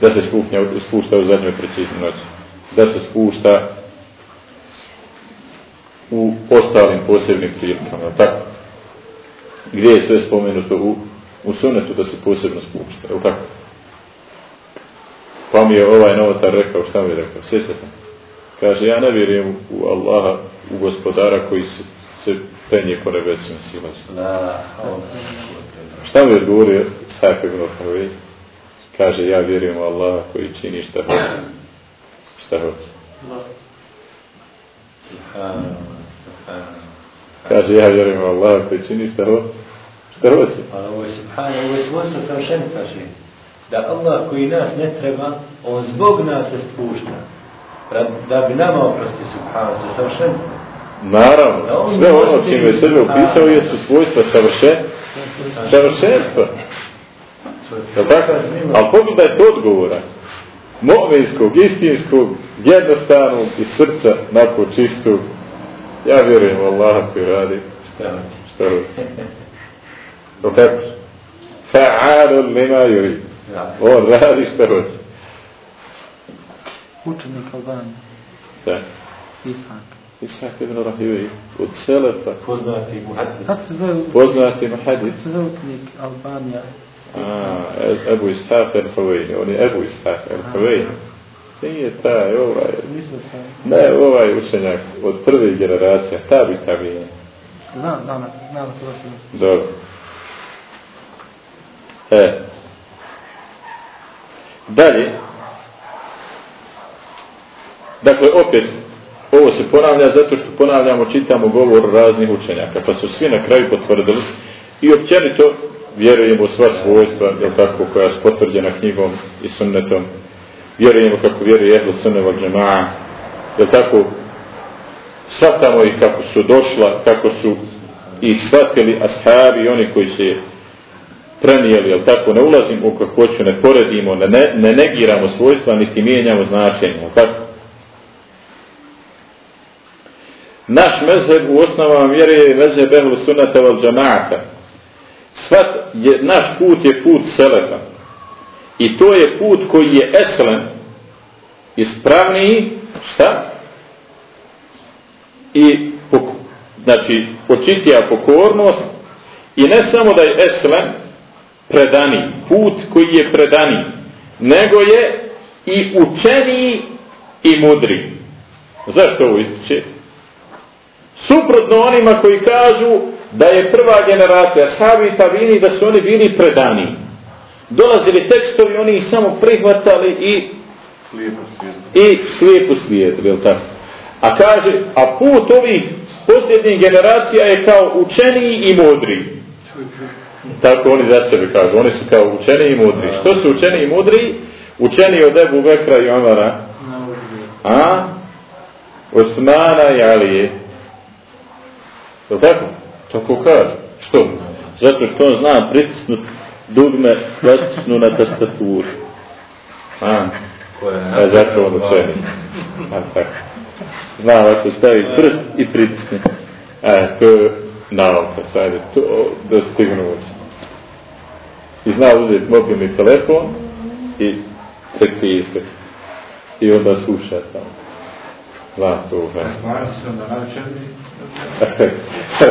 Da se spušta, spušta u zadnjoj trećini noći. Da se spušta u ostalim posebnim prilikama, tako? Gdje je sve spomenuto u, u sunetu da se posebno spušta, je tako? Pa mi je ovaj novotar rekao, šta mi je rekao, sjećate? Kaže, ja ne vjerujem u Allaha, u gospodara koji se, se penje po nebesima silasa. Šta mi odgovorio Sajf ibn Ofavi? Kaže, ja vjerujem u Allaha koji čini šta hoće. Šta hoće. Kaže, ja vjerujem u Allah koji čini šta ho, šta hoće. Ali ovo je subhano, ovo je svojstvo savršenstva še. Da Allah koji nas ne treba, on zbog nas se spušta. Da bi nama oprosti subhano, to je savršenstvo. Naravno, sve ono čim je sebe upisao je su svojstva savršen, savršenstva. Je tako? Ali pogledajte odgovora. Movinskog, istinskog, jednostavnog i srca nakon čistog Ja vjerujem u Allaha koji radi šta hoće. Šta hoće. To tako. Fa'alun lima yuri. On radi šta hoće. Učenik Albanije. Da. Isak. Isak ibn Rahivi. Od Selefa. Poznati muhadis. Kako se zove? Poznati muhadis. Kako se zove učenik Albanija? A, Ebu Ishaq el-Havajni. On je Ebu Ishaq el-Havajni. Nije taj, ovaj. Ne, ovaj učenjak od prve generacije, ta bi ta bi. Znam, znam, znam, to Dobro. E. Dalje. Dakle, opet, ovo se ponavlja zato što ponavljamo, čitamo govor raznih učenjaka, pa su svi na kraju potvrdili i općenito vjerujemo sva svojstva, je tako, koja su potvrđena knjigom i sunnetom. Vjerujemo kako vjeruje Ehlu od džema'a, je tako, shvatamo ih kako su došla, kako su ih shvatili ashabi i oni koji se prenijeli, jel tako, ne ulazimo u kakvoću, ne poredimo, ne, ne negiramo svojstva, niti mijenjamo značenje, jel tako? Naš mezheb u osnovama vjere je mezheb ehlu sunnata val džama'ata. Svat je, naš put je put selefa. i to je put koji je eslen ispravniji šta i znači očitija pokornost i ne samo da je eslen predani put koji je predani nego je i učeniji i mudri zašto ovo ističe suprotno onima koji kažu da je prva generacija sahabi i tabini da su oni bili predani dolazili tekstovi oni ih samo prihvatali i i slijepo slijedili, jel tako? A kaže, a put ovih posljednjih generacija je kao učeniji i mudri. Tako oni za sebe kažu, oni su kao učeniji i mudri. Što su učeniji i mudri? Učeniji od Ebu Bekra i Omara. A? Osmana i Alije. Jel tako? Tako kaže. Što? Zato što on zna pritisnut dugme klasičnu na tastaturu. A? A zato on učeni. A tako. Zna ovako stavi prst i pritisne. A to je nauka, sad je to dostignuće. I zna uzeti mobilni telefon i tek pisati. I onda sluša tamo. Zna to uhe. Hvala se onda naučeni.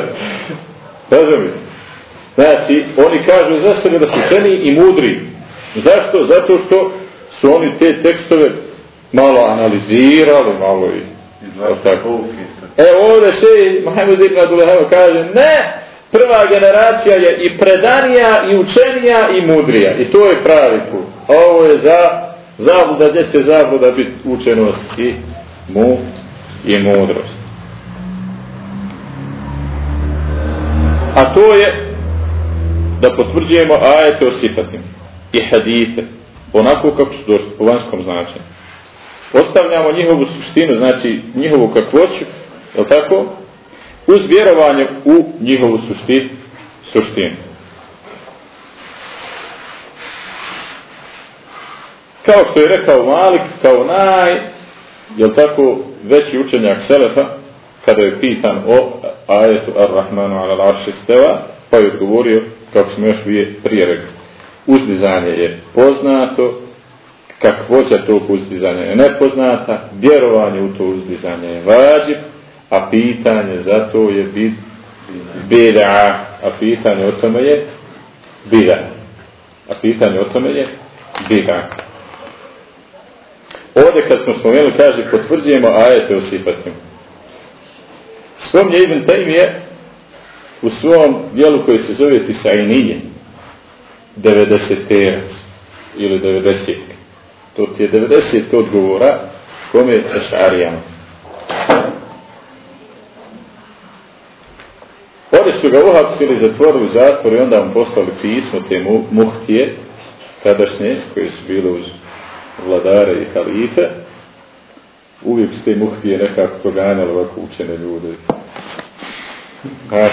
Razumite? Znači, oni kažu za sebe da su učeni i mudri. Zašto? Zato što su oni te tekstove malo analizirali, malo i... Tako. E ovdje se Mohamed Ibn Abdullaheva kaže ne, prva generacija je i predanija i učenija i mudrija i to je pravi put. A ovo je za zabluda, gdje će zabluda biti učenost i mu i mudrost. A to je da potvrđujemo ajete o sifatima i hadite onako kako su došli po vanjskom značenju. Ostavljamo njihovu suštinu, znači njihovu kakvoću, je tako? Uz vjerovanje u njihovu suštinu. suštinu. Kao što je rekao Malik, kao naj, je tako, veći učenjak Selefa, kada je pitan o ajetu Ar-Rahmanu ala l'arši steva, pa je odgovorio, kako smo još prije rekli, uzdizanje je poznato, kakvoća tog uzdizanja je nepoznata, vjerovanje u to uzdizanje je vađib, a pitanje za to je bid, bida, a pitanje o tome je bida. A pitanje o tome je bida. Ovdje kad smo spomenuli, kaže, potvrđujemo ajete o sifatima. Spomnje Ibn Taymiye u svom dijelu koji se zove Tisainije, 90 terac ili 90 to ti je 90 odgovora kome je Ešarijama. Oni su ga uhapsili, zatvorili zatvor i onda mu poslali pismo te mu, muhtije, tadašnje, koje su bile uz vladare i halife. Uvijek su te muhtije nekako proganjali ovako učene ljude. A,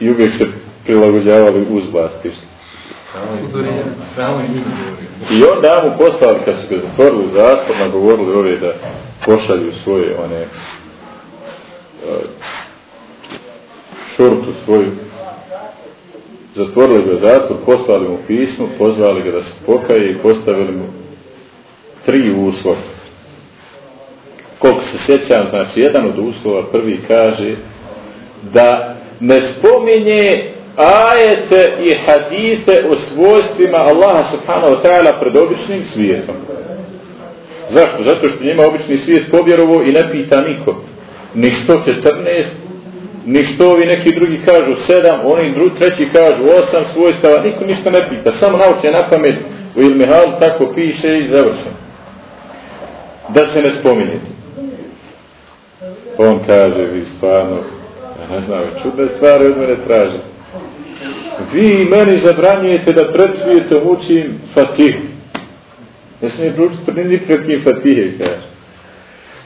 I uvijek se prilagođavali uz vlast. I onda mu poslali, kad su ga zatvorili u zatvor, nagovorili ove da pošalju svoje one šurtu svoju zatvorili ga zatvor, poslali mu pismo, pozvali ga da se pokaje i postavili mu tri uslova. Koliko se sjećam, znači jedan od uslova prvi kaže da ne spominje ajete i hadite o svojstvima Allaha subhanahu wa ta'ala pred običnim svijetom. Zašto? Zato što njima obični svijet povjerovo i ne pita niko. Ni što 14, ni što ovi neki drugi kažu sedam, oni drugi, treći kažu osam svojstava, niko ništa ne pita. Samo nauče na pamet u Ilmihal, tako piše i završeno. Da se ne spominjete. On kaže, vi stvarno, ja ne znam, čudne stvari od mene tražite vi meni zabranjujete da pred svijetom učim fatihu. Ne smije pručiti ni pred kim fatihe, kaže.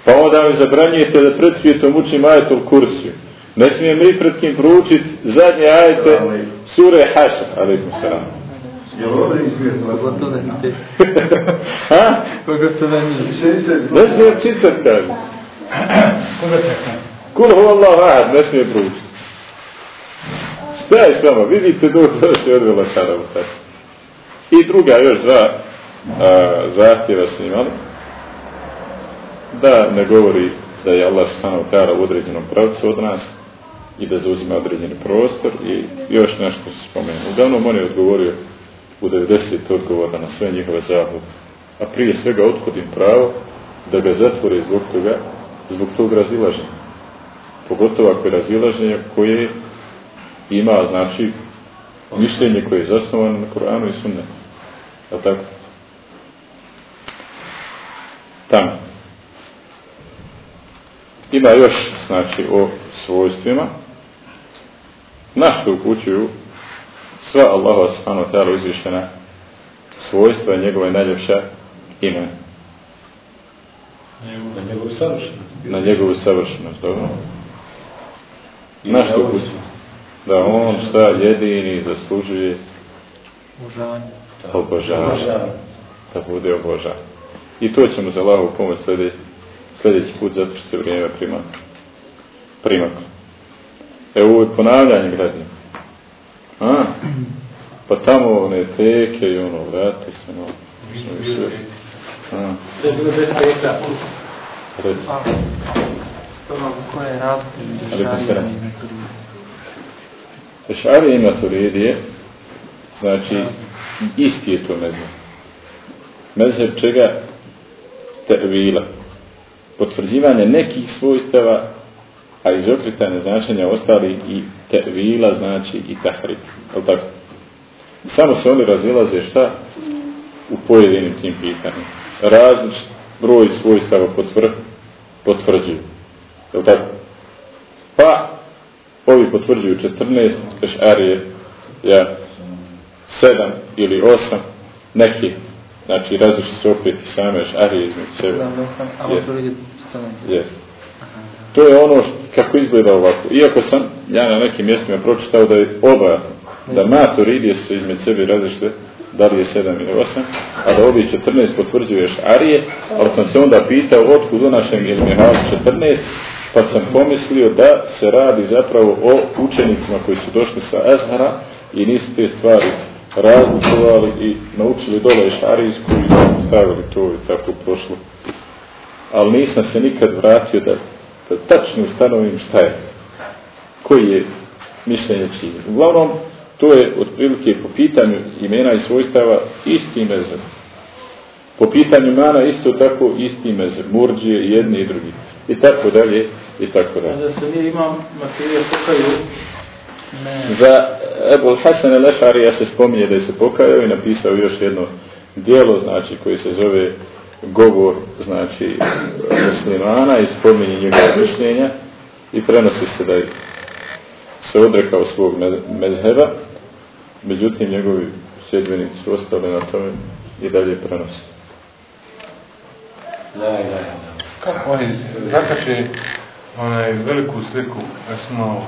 Pa onda mi zabranjujete da pred svijetom učim ajetul kursiju. Ne smije mi pred kim proučiti zadnje ajete sure Haša, alaikum salam. Jel ovdje izvijetno? Pogotovo nije. Ha? Pogotovo nije. Ne smije čitat, kaže. Kul hu Allah ahad, ne smije proučiti. Šta je s vama? Vidite da to se odvela karavu tako. I druga još dva a, zahtjeva su imali da ne govori da je Allah subhanahu ta'ala u određenom pravcu od nas i da zauzima određeni prostor i još nešto se spomenu. Uglavnom on je odgovorio u 90 odgovora na sve njihove zahude. A prije svega othodim pravo da ga zatvore zbog toga, zbog tog razilaženja. Pogotovo ako je razilaženje koje ima, znači, mišljenje koje je zasnovano na Koranu i Sunnetu. Je tako? Tamo. Ima još, znači, o svojstvima, na što upućuju sva Allaha subhanahu wa ta'ala uzvišena svojstva i njegove najljepša imena. Na njegovu savršenost. Na njegovu savršenost, dobro. Na što upućuju? Da on šta jedini zaslužuje Obožavanje. Da bude obožavan. I to ćemo za Allahu pomoć sljedeći, sljedeći put, zato što se vrijeme prima. Primaklo. Evo ovo je ponavljanje građana. A? Pa tamo one teke i ono, vrati se, no. A, To je bilo bez peka. reci. Ono koje je razlika selam. i Maturidije, znači, isti je to mezheb. Mezheb čega? Tevila. Potvrđivanje nekih svojstava, a izokretanje značenja ostali i tevila znači i tahrib. Je tako? Samo se oni razilaze šta? U pojedinim tim pitanjima. Različit broj svojstava potvr, potvrđuju. Je tako? Pa, ovi potvrđuju 14, pešarije, ja, 7 ili 8, neki, znači različiti su opet i same šarije između sebe. Jest. To vidi 14. Jest. To je ono što, kako izgleda ovako. Iako sam ja na nekim mjestima pročitao da je oba, da maturidije su između sebe različite, da li je 7 ili 8, a da ovi 14 potvrđuje šarije, ali sam se onda pitao otkud u našem ilmihalu 14, pa sam pomislio da se radi zapravo o učenicima koji su došli sa Azhara i nisu te stvari razlikovali i naučili dole šarijsku i stavili to i tako prošlo. Ali nisam se nikad vratio da, da tačno ustanovim šta je. Koji je mišljenje čini. Uglavnom, to je otprilike po pitanju imena i svojstava isti mezheb. Po pitanju mana isto tako isti mezheb. Murđije, jedni i drugi. I tako dalje, i tako dalje. Da se nije imam materije pokaju, ne, Za Ebu Hasan el-Ešarija se spominje da je se pokajao i napisao još jedno dijelo, znači, koji se zove govor, znači, muslimana i spominje njegove mišljenja i prenosi se da je se odrekao svog me- mezheba, međutim njegovi sljedbenici su ostali na tome i dalje prenosi. La ilaha Kako oni zakače onaj veliku sliku, da smo